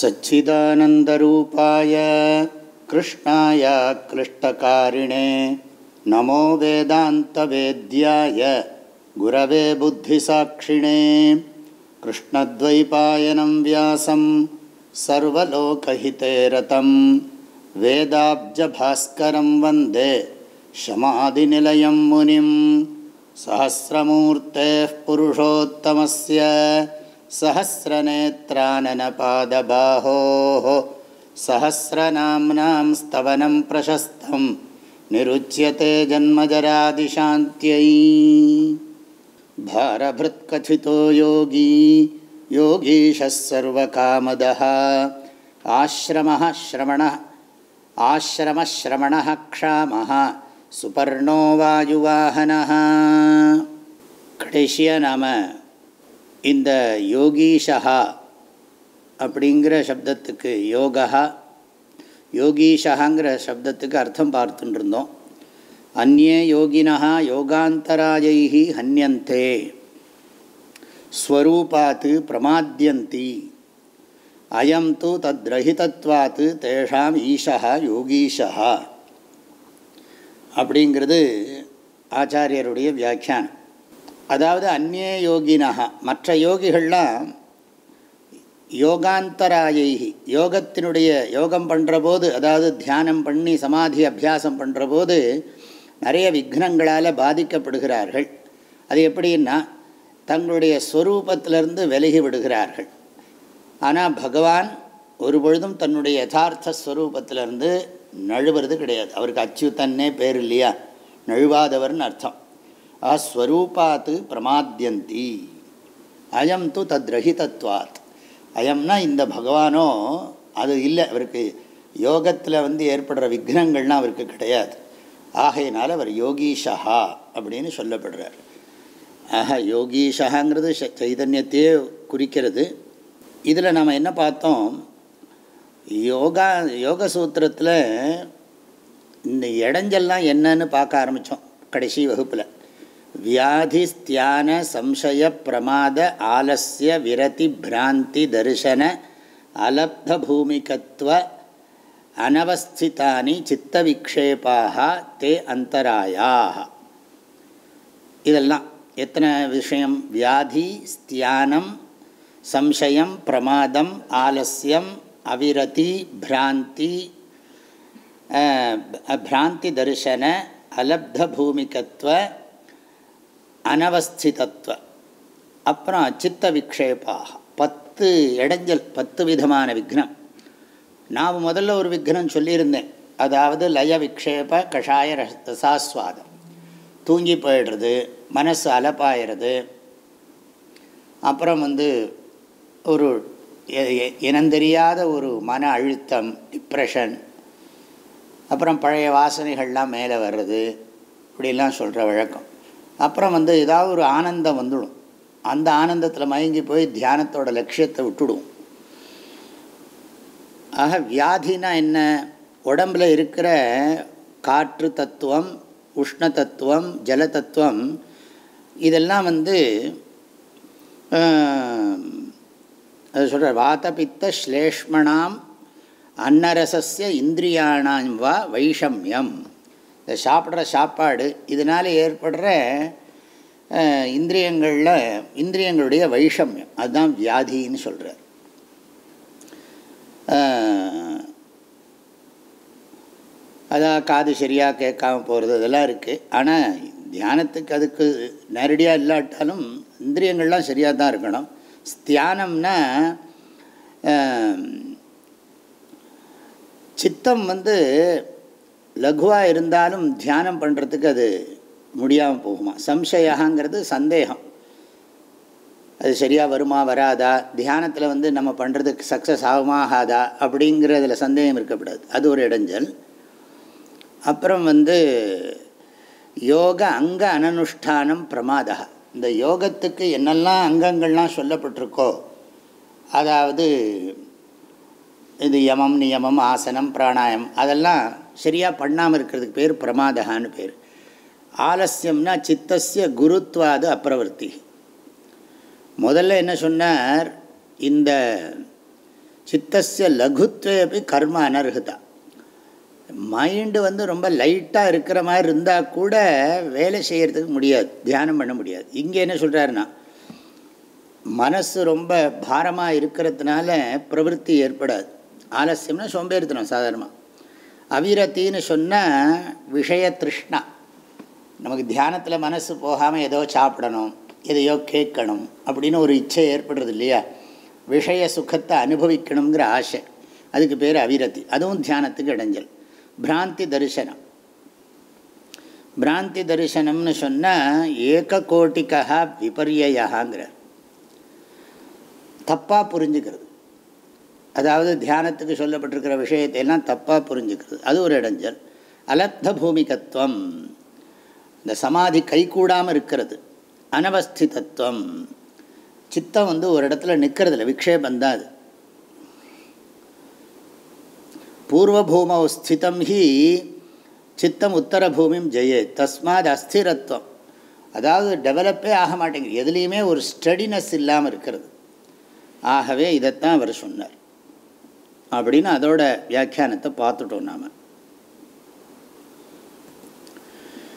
सच्चिदानन्दरूपाय कृष्णाय क्लिष्टकारिणे नमो वेदान्तवेद्याय गुरवे बुद्धिसाक्षिणे कृष्णद्वैपायनं व्यासं सर्वलोकहिते रतं वेदाब्जभास्करं वन्दे शमादिनिलयं मुनिं सहस्रमूर्तेः पुरुषोत्तमस्य सहस्रनेत्राननपादबाहोः सहस्रनाम्नां स्तवनं प्रशस्तं निरुच्यते जन्मजरादिशान्त्यै। भारभृत्कथितो योगी योगीशः सर्वकामदः। आश्रमः श्रमणः आश्रमश्रमणः क्षामः சுபர்ணோ வாயுவாகனஹ. கடைசியாக நாம் இந்த யோகீஷா அப்படிங்கிற சப்தத்துக்கு யோகா யோகீஷாங்கிற சப்தத்துக்கு அர்த்தம் பார்த்துட்டுருந்தோம் அந்நே யோகினா யோகாந்தராயி ஹன்யந்தே. ஸ்வரூபாத்து பிரமாத்தியந்தி அயம் தூ தத்ரஹிதத்வாத்து தேஷாம் ஈஷா யோகீஷா அப்படிங்கிறது ஆச்சாரியருடைய வியாக்கியானம். அதாவது அந்நே யோகினா மற்ற யோகிகள்லாம் யோகாந்தராயை யோகத்தினுடைய யோகம் பண்ணுற போது அதாவது தியானம் பண்ணி சமாதி அபியாசம் பண்ணுற போது நிறைய விக்னங்களால் பாதிக்கப்படுகிறார்கள். அது எப்படின்னா தங்களுடைய ஸ்வரூபத்திலிருந்து விலகி விடுகிறார்கள். ஆனால் பகவான் ஒரு பொழுதும் தன்னுடைய யதார்த்த ஸ்வரூபத்திலிருந்து நழுவுறது கிடையாது. அவருக்கு அச்சுத்தன்னே பேர் இல்லையா? நழுவாதவர்னு அர்த்தம். ஆ ஸ்வரூபாத்து பிரமாத்தியந்தி அயம் து தத்ரஹிதத்வாத் அயம்னா இந்த பகவானோ அது இல்லை அவருக்கு யோகத்தில் வந்து ஏற்படுற விக்னங்கள்லாம் அவருக்கு கிடையாது. ஆகையினால் அவர் யோகீஷா அப்படின்னு சொல்லப்படுறார். ஆஹா யோகீஷாங்கிறது சைதன்யத்தையே குறிக்கிறது. இதில் நம்ம என்ன பார்த்தோம்? யோகா யோக சூத்திரத்தில் இந்த இடைஞ்செல்லாம் என்னன்னு பார்க்க ஆரம்பித்தோம் கடைசி வகுப்பில். வியாதி ஸ்தியான சம்சய பிரமாத ஆலசிய விரதி பிராந்தி தரிசன அலப்த பூமிகத்துவ அனவஸ்திதானி சித்த விக்ஷேபாக தே அந்தராயாக இதெல்லாம் எத்தனை விஷயம்? வியாதி ஸ்தியானம் சம்சயம் பிரமாதம் ஆலசியம் அவிரதி பிராந்தி பிராந்தி தரிசன அலப்த பூமிகத்துவ அனவஸ்திதத்துவ அப்புறம் சித்த விக்ஷேபாக. பத்து இடைஞ்சல் பத்து விதமான விக்னம். நான் முதல்ல ஒரு விக்னம் சொல்லியிருந்தேன். அதாவது லய விக்ஷேப கஷாய ரசாஸ்வாதம் தூங்கி போயிடுறது மனசு அலப்பாயிறது. அப்புறம் வந்து ஒரு இனந்தெரியாத ஒரு மன அழுத்தம் டிப்ரெஷன் அப்புறம் பழைய வாசனைகள்லாம் மேலே வர்றது இப்படிலாம் சொல்கிற வழக்கம். அப்புறம் வந்து ஏதாவது ஒரு ஆனந்தம் வந்துடும். அந்த ஆனந்தத்தில் மயங்கி போய் தியானத்தோட லட்சியத்தை விட்டுடுவோம். ஆக வியாதினா என்ன? உடம்பில் இருக்கிற காற்று தத்துவம் உஷ்ண தத்துவம் ஜல தத்துவம் இதெல்லாம் வந்து அது சொல்கிற வாத்தபித்த ஸ்லேஷ்மணாம் அன்னரசஸ்ய இந்திரியானாம் வா வைஷமியம். இந்த சாப்பிட்ற சாப்பாடு இதனால் ஏற்படுற இந்திரியங்களில் இந்திரியங்களுடைய வைஷமியம் அதுதான் வியாதின்னு சொல்கிறார் அதான் காது சரியாக கேட்காம போகிறது அதெல்லாம் இருக்குது ஆனால் தியானத்துக்கு அதுக்கு நேரடியாக இல்லாட்டாலும் இந்திரியங்கள்லாம் சரியாக தான் இருக்கணும். தியானம்னா சித்தம் வந்து லகுவாக இருந்தாலும் தியானம் பண்ணுறதுக்கு அது முடியாமல் போகுமா? சம்சயாங்கிறது சந்தேகம். அது சரியாக வருமா வராதா? தியானத்தில் வந்து நம்ம பண்ணுறதுக்கு சக்ஸஸ் ஆகுமா ஆகாதா அப்படிங்கிறதுல சந்தேகம் இருக்கக்கூடாது. அது ஒரு இடைஞ்சல். அப்புறம் வந்து யோக அங்க அனனுஷ்டானம் பிரமாதா இந்த யோகத்துக்கு என்னெல்லாம் அங்கங்கள்லாம் சொல்லப்பட்டிருக்கோ அதாவது இது யமம் நியமம் ஆசனம் பிராணாயம் அதெல்லாம் சரியாக பண்ணாமல் இருக்கிறதுக்கு பேர் பிரமாதகான்னு பேர். ஆலசியம்னா சித்தசிய குருத்வாது அப்பிரவருத்தி முதல்ல என்ன சொன்னார்? இந்த சித்தசிய அப்படி கர்ம அனர்ஹதா. மைண்டு வந்து ரொம்ப லைட்டாக இருக்கிற மாதிரி இருந்தால் கூட வேலை செய்கிறதுக்கு முடியாது தியானம் பண்ண முடியாது. இங்கே என்ன சொல்கிறாருன்னா மனசு ரொம்ப பாரமாக இருக்கிறதுனால பிரவருத்தி ஏற்படாது. ஆலசியம்னா சோம்பேறித்தனம் சாதாரணமாக அவிரத்தின்னு சொன்னால் விஷய திருஷ்ணா. நமக்கு தியானத்தில் மனசு போகாமல் ஏதோ சாப்பிடணும் எதையோ கேட்கணும் அப்படின்னு ஒரு இச்சை ஏற்படுறது இல்லையா? விஷய சுகத்தை அனுபவிக்கணுங்கிற ஆசை. அதுக்கு பேர் அவிரத்தி. அதுவும் தியானத்துக்கு இடைஞ்சல். பிராந்தி தரிசனம். பிராந்தி தரிசனம்னு சொன்னால் ஏக கோட்டிக்கா விபர்யாங்கிறார் தப்பாக புரிஞ்சுக்கிறது. அதாவது தியானத்துக்கு சொல்லப்பட்டிருக்கிற விஷயத்தை எல்லாம் தப்பாக புரிஞ்சுக்கிறது. அது ஒரு இடைஞ்சல். அலத்த பூமிகத்துவம். இந்த சமாதி கைகூடாமல் இருக்கிறது. அனவஸ்திதத்துவம். சித்தம் வந்து ஒரு இடத்துல நிற்கிறதில்ல விக்ஷேபந்தான் அது. பூர்வபூமௌ ஸ்திதம் ஹி சித்தம் உத்தரபூமியும் ஜெயே தஸ்மாத் அஸ்திரத்துவம் அதாவது டெவலப்பே ஆக மாட்டேங்குது. எதுலேயுமே ஒரு ஸ்டடினஸ் இல்லாமல் இருக்கிறது. ஆகவே இதைத்தான் அவர் சொன்னார். அப்படின்னு அதோட வியாக்கியானத்தை பார்த்துட்டோம் நாம்.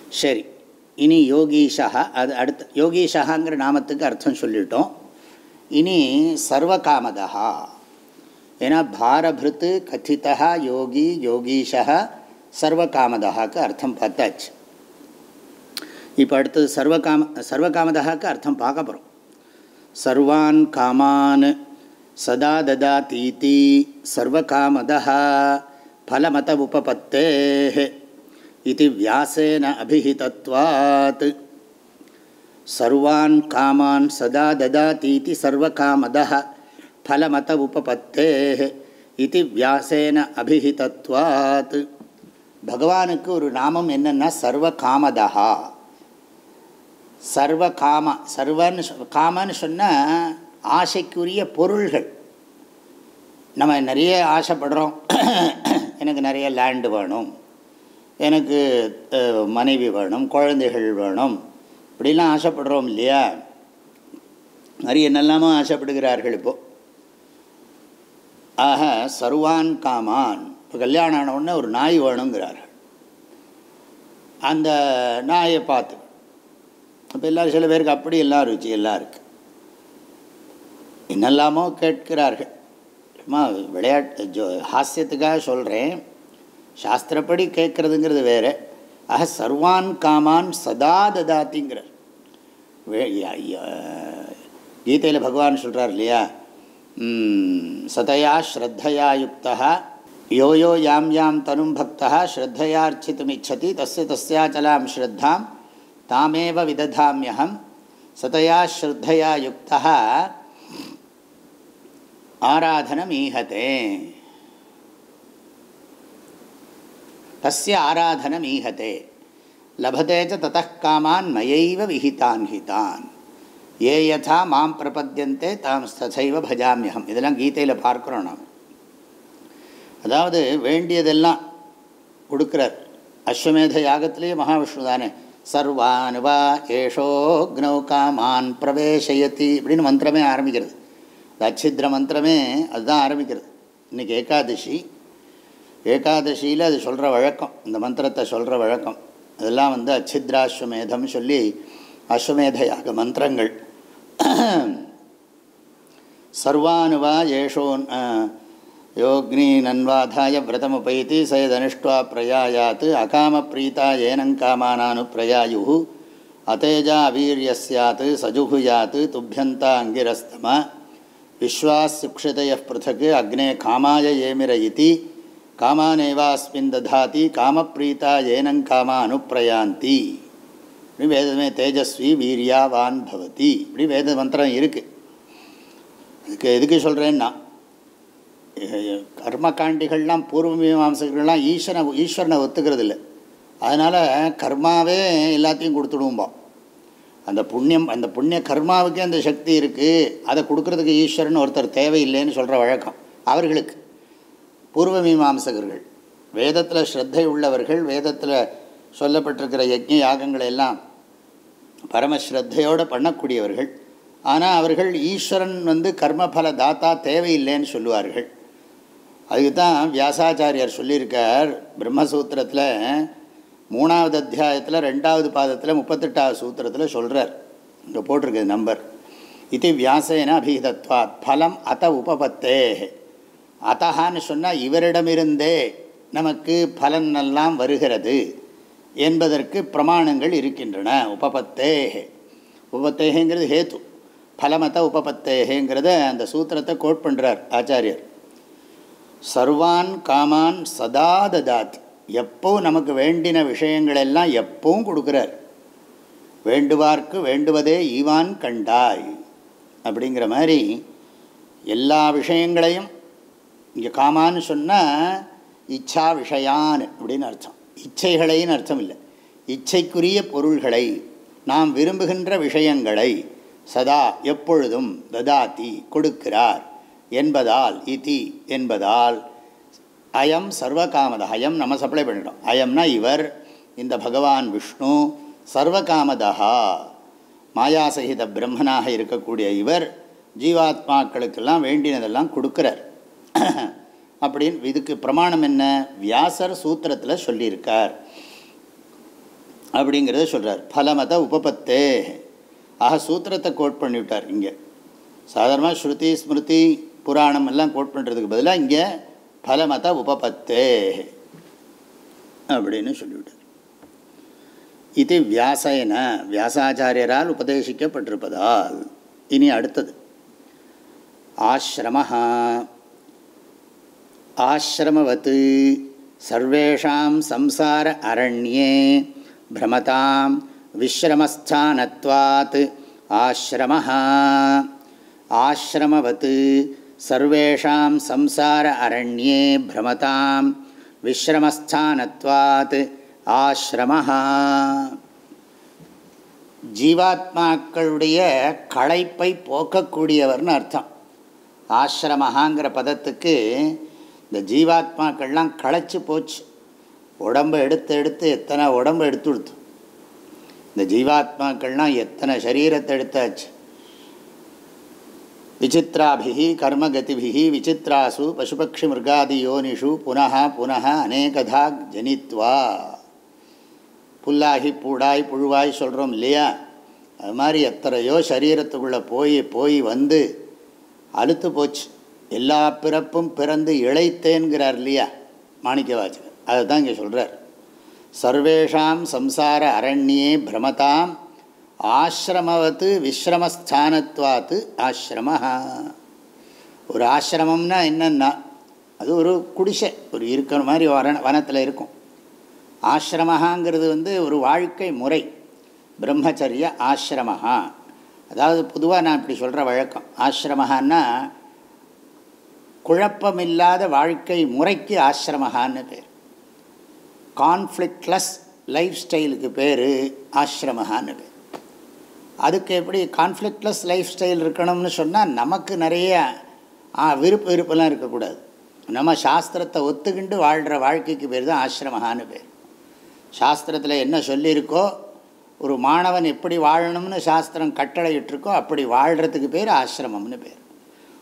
சரி இனி யோகீஷா அது அடுத்த யோகீஷாங்கிற நாமத்துக்கு அர்த்தம் சொல்லிட்டோம். இனி சர்வகாமதா ஏன்னா பாரபிருத்து கத்திதா யோகி யோகீஷா சர்வகாமதாக்கு அர்த்தம் பார்த்தாச்சு இப்போ அடுத்தது சர்வகாம சர்வகாமதாக்கு அர்த்தம் பார்க்க போகிறோம் சர்வான் காமான் சதா ததாதீதி சர்வகாமதா ஃபலமத உபபத்தே இது வியாசேன அபிஹிதத்வாத் சர்வான் காமான் சதா ததாதீதி சர்வகாமதா ஃபலமத உபபத்தே இது வியாசேன அபிஹிதத்வாத் பகவானுக்கு ஒரு நாமம் என்னென்னா சர்வகாமதா சர்வ காம சர்வன்னு சொ காமன்னு சொன்னால் ஆசைக்குரிய பொருள்கள். நம்ம நிறைய ஆசைப்படுறோம். எனக்கு நிறைய லேண்டு வேணும். எனக்கு மனைவி வேணும் குழந்தைகள் வேணும். இப்படிலாம் ஆசைப்படுறோம் இல்லையா? நிறைய என்னெல்லாமோ ஆசைப்படுகிறார்கள் இப்போது ஆக சர்வான் காமான். இப்போ கல்யாணம் ஆன உடனே ஒரு நாய் வேணுங்கிறார்கள். அந்த நாயை பார்த்து அப்போ எல்லோரும் சில பேருக்கு அப்படி எல்லாம் ருச்சி எல்லாம் இருக்குது என்னெல்லாமோ கேட்கிறார்கள். சும்மா விளையாட்டு ஜோ ஹாஸ்யத்துக்காக சொல்கிறேன் சாஸ்திரப்படி கேட்குறதுங்கிறது வேறு. ஆக சர்வான் காமான் சதா ததாத்திங்கிறார். கீதையில் பகவான் சொல்கிறார் இல்லையா? சதையா ஸ்ரத்தையா யுக்தா யோ யோ யாம் யாம் தனும் பக்தா ஸ்ரத்தையார்ச்சித்துமிச்சதி தஸ்ய தஸ்யாச்சலாம் ஸ்ரத்தாம் தாமேவ விததாமியகம் சதையா ஸ்ரத்தையா யுக்தா ஆராதனம் ஈகதே தஸ்ய ஆராதனம் ஈகதே லபதேஜ தத்தாமான் மயைவ விஹிதான் ஹிதான் ஏ யதா மாம் பிரபத்தியந்தே தாம் ததைவ பஜாமியகம் இதெல்லாம் கீதையில் பார்க்குறோம் நாம். அதாவது வேண்டியதெல்லாம் கொடுக்குறார் அஸ்வமேத யாகத்திலேயே மகாவிஷ்ணு தானே. சர்வானுவா ஏஷோக்னௌ காமான் பிரவேசயத்தி இப்படின்னு மந்திரமே ஆரம்பிக்கிறது. அச்சித்ர மந்திரமே அதுதான் ஆரம்பிக்கிறது. இன்றைக்கி ஏகாதசி. ஏகாதசியில் அது சொல்கிற வழக்கம். இந்த மந்திரத்தை சொல்கிற வழக்கம். அதெல்லாம் வந்து அச்சித்ராஸ்வமேதம் சொல்லி அஸ்வமேதையாக மந்திரங்கள். सर्वान् वा येषो योऽग्निनन्वाधाय व्रतमुपैति स यदनिष्ट्वा प्रयायात् अकामप्रीता येनङ्कामानानुप्रयायुः अतेजा अवीर्यः स्यात् सजुभुयात् तुभ्यन्ताङ्गिरस्तमा विश्वास्सुक्षितयः पृथक् अग्ने कामाय येमिर इति कामानेवास्मिन् दधाति कामप्रीता येन कामानुप्रयान्ति। இப்படி வேதமே தேஜஸ்வி வீரியாவான் பவதி. இப்படி வேத மந்திரம் இருக்குது அதுக்கு எதுக்கு சொல்கிறேன்னா கர்மகாண்டிகள்லாம் பூர்வ மீமாசகர்கள்லாம் ஈஸ்வரனை ஈஸ்வரனை ஒத்துக்கிறது இல்லை அதனால் கர்மாவே எல்லாத்தையும் கொடுத்துடுவோம்போம் அந்த புண்ணியம் அந்த புண்ணிய கர்மாவுக்கே அந்த சக்தி இருக்குது அதை கொடுக்குறதுக்கு ஈஸ்வரன் ஒருத்தர் தேவையில்லைன்னு சொல்கிற வழக்கம் அவர்களுக்கு. பூர்வ மீமாம்சகர்கள் வேதத்தில் ஸ்ரத்தை உள்ளவர்கள் வேதத்தில் சொல்லப்பட்டிருக்கிற யஜ்ய யாகங்களை எல்லாம் பரமஸ்ரத்தையோடு பண்ணக்கூடியவர்கள். ஆனால் அவர்கள் ஈஸ்வரன் வந்து கர்மபல தாத்தா தேவையில்லைன்னு சொல்லுவார்கள். அதுக்கு தான் வியாசாச்சாரியார் சொல்லியிருக்கார் பிரம்மசூத்திரத்தில் மூணாவது அத்தியாயத்தில் ரெண்டாவது பாதத்தில் முப்பத்தெட்டாவது சூத்திரத்தில் சொல்கிறார் இங்கே போட்டிருக்கு நம்பர். இது வியாசேன அபிஹிதத்வாத் ஃபலம் அத உபபத்தே. அத்தகான்னு சொன்னால் இவரிடமிருந்தே நமக்கு பலன் எல்லாம் வருகிறது. என்பதற்கு பிரமாணங்கள் இருக்கின்றன. உபபத்தேஹே உபபத்தேகங்கிறது ஹேத்து. பலமத உபபத்தேகங்கிறத அந்த சூத்திரத்தை கோட் பண்ணுறார் ஆச்சாரியர். சர்வான் காமான் சதா ததாத். எப்போ நமக்கு வேண்டின விஷயங்களெல்லாம் எப்பவும் கொடுக்குறார். வேண்டுவார்க்கு வேண்டுவதே ஈவான் கண்டாய். அப்படிங்கிற மாதிரி எல்லா விஷயங்களையும் இங்கே காமான்னு சொன்னால் இச்சா விஷயான் அப்படின்னு அர்த்தம். இச்சைகளைன்னு அர்த்தம் இல்லை இச்சைக்குரிய பொருள்களை நாம் விரும்புகின்ற விஷயங்களை சதா எப்பொழுதும் ததாத்தி கொடுக்கிறார். என்பதால் இதி என்பதால் அயம் சர்வகாமத அயம் நம்ம சப்ளை பண்ணிட்டோம். அயம்னா இவர் இந்த பகவான் விஷ்ணு சர்வகாமதா மாயாசகித பிரம்மனாக இருக்கக்கூடிய இவர் ஜீவாத்மாக்களுக்கெல்லாம் வேண்டினதெல்லாம் கொடுக்குறார். அப்படின்னு இதுக்கு பிரமாணம் என்ன? வியாசர் சூத்திரத்தில் சொல்லியிருக்கார். அப்படிங்கிறத சொல்கிறார் பலமத உபபத்தே. ஆக சூத்திரத்தை கோட் பண்ணிவிட்டார் இங்கே. சாதாரணமாக ஸ்ருதி ஸ்மிருதி புராணம் எல்லாம் கோட் பண்ணுறதுக்கு பதிலாக இங்கே பலமத உபபத்தே அப்படின்னு சொல்லிவிட்டார். இது வியாசேன வியாசாச்சாரியரால் உபதேசிக்கப்பட்டிருப்பதால். இனி அடுத்தது. ஆசிரமாக ஆசிரமவத்து. சர்வேஷாம் சம்சார அரண்யே. பிரமதாம் விஸ்ரமஸ்தானத்வாத். ஆசிரம ஆசிரமவத்து. சர்வேஷாம் சம்சார அரண்யே. பிரமதாம் விஸ்ரமஸ்தானத்வாத். ஆசிரம ஜீவாத்மாக்களுடைய களைப்பை போக்கக்கூடியவர்னு அர்த்தம். ஆசிரமஹாங்கிற பதத்துக்கு இந்த ஜீவாத்மாக்கள்லாம் களைச்சி போச்சு. உடம்பை எடுத்து எடுத்து எத்தனை உடம்பு எடுத்து கொடுத்து இந்த ஜீவாத்மாக்கள்லாம் எத்தனை சரீரத்தை எடுத்தாச்சு. விசித்திராபிகி கர்மகதிபிகி விசித்ராசு பசுபக்ஷி மிருகாதி யோனிஷு புனः புனக அநேகதா ஜனித்வா. புல்லாகி பூடாய் புழுவாய் சொல்கிறோம் இல்லையா? அது மாதிரி எத்தனையோ சரீரத்துக்குள்ளே போய் போய் வந்து அழுத்து போச்சு. எல்லா பிறப்பும் பிறந்து இழைத்தேன்கிறார் இல்லையா மாணிக்க வாசகர் அதை தான் இங்கே சொல்கிறார் சர்வேஷாம் சம்சார அரண்யே பிரமதாம் ஆசிரமவத்து விஸ்ரமஸ்தானத்வாத்து ஆசிரம ஒரு ஆசிரமம்னா என்னென்னா அது ஒரு குடிசை ஒரு இருக்கிற மாதிரி வர வனத்தில் இருக்கும். ஆசிரமஹாங்கிறது வந்து ஒரு வாழ்க்கை முறை. பிரம்மச்சரிய ஆசிரமஹா. அதாவது பொதுவாக நான் இப்படி சொல்கிற வழக்கம். ஆசிரமஹான்னா குழப்பமில்லாத வாழ்க்கை முறைக்கு ஆசிரமகான்னு பேர். கான்ஃப்ளிக்ட்லெஸ் லைஃப் ஸ்டைலுக்கு பேர் ஆசிரமகான்னு பேர். அதுக்கு எப்படி கான்ஃப்ளிக்ட்லெஸ் லைஃப் ஸ்டைல் இருக்கணும்னு சொன்னால் நமக்கு நிறைய விருப்ப விருப்பெல்லாம் இருக்கக்கூடாது. நம்ம சாஸ்திரத்தை ஒத்துக்கிண்டு வாழ்கிற வாழ்க்கைக்கு பேர் தான் ஆசிரமகான்னு பேர். சாஸ்திரத்தில் என்ன சொல்லியிருக்கோ ஒரு மாணவன் எப்படி வாழணும்னு சாஸ்திரம் கட்டளையிட்டிருக்கோ அப்படி வாழ்கிறதுக்கு பேர் ஆசிரமம்னு பேர்.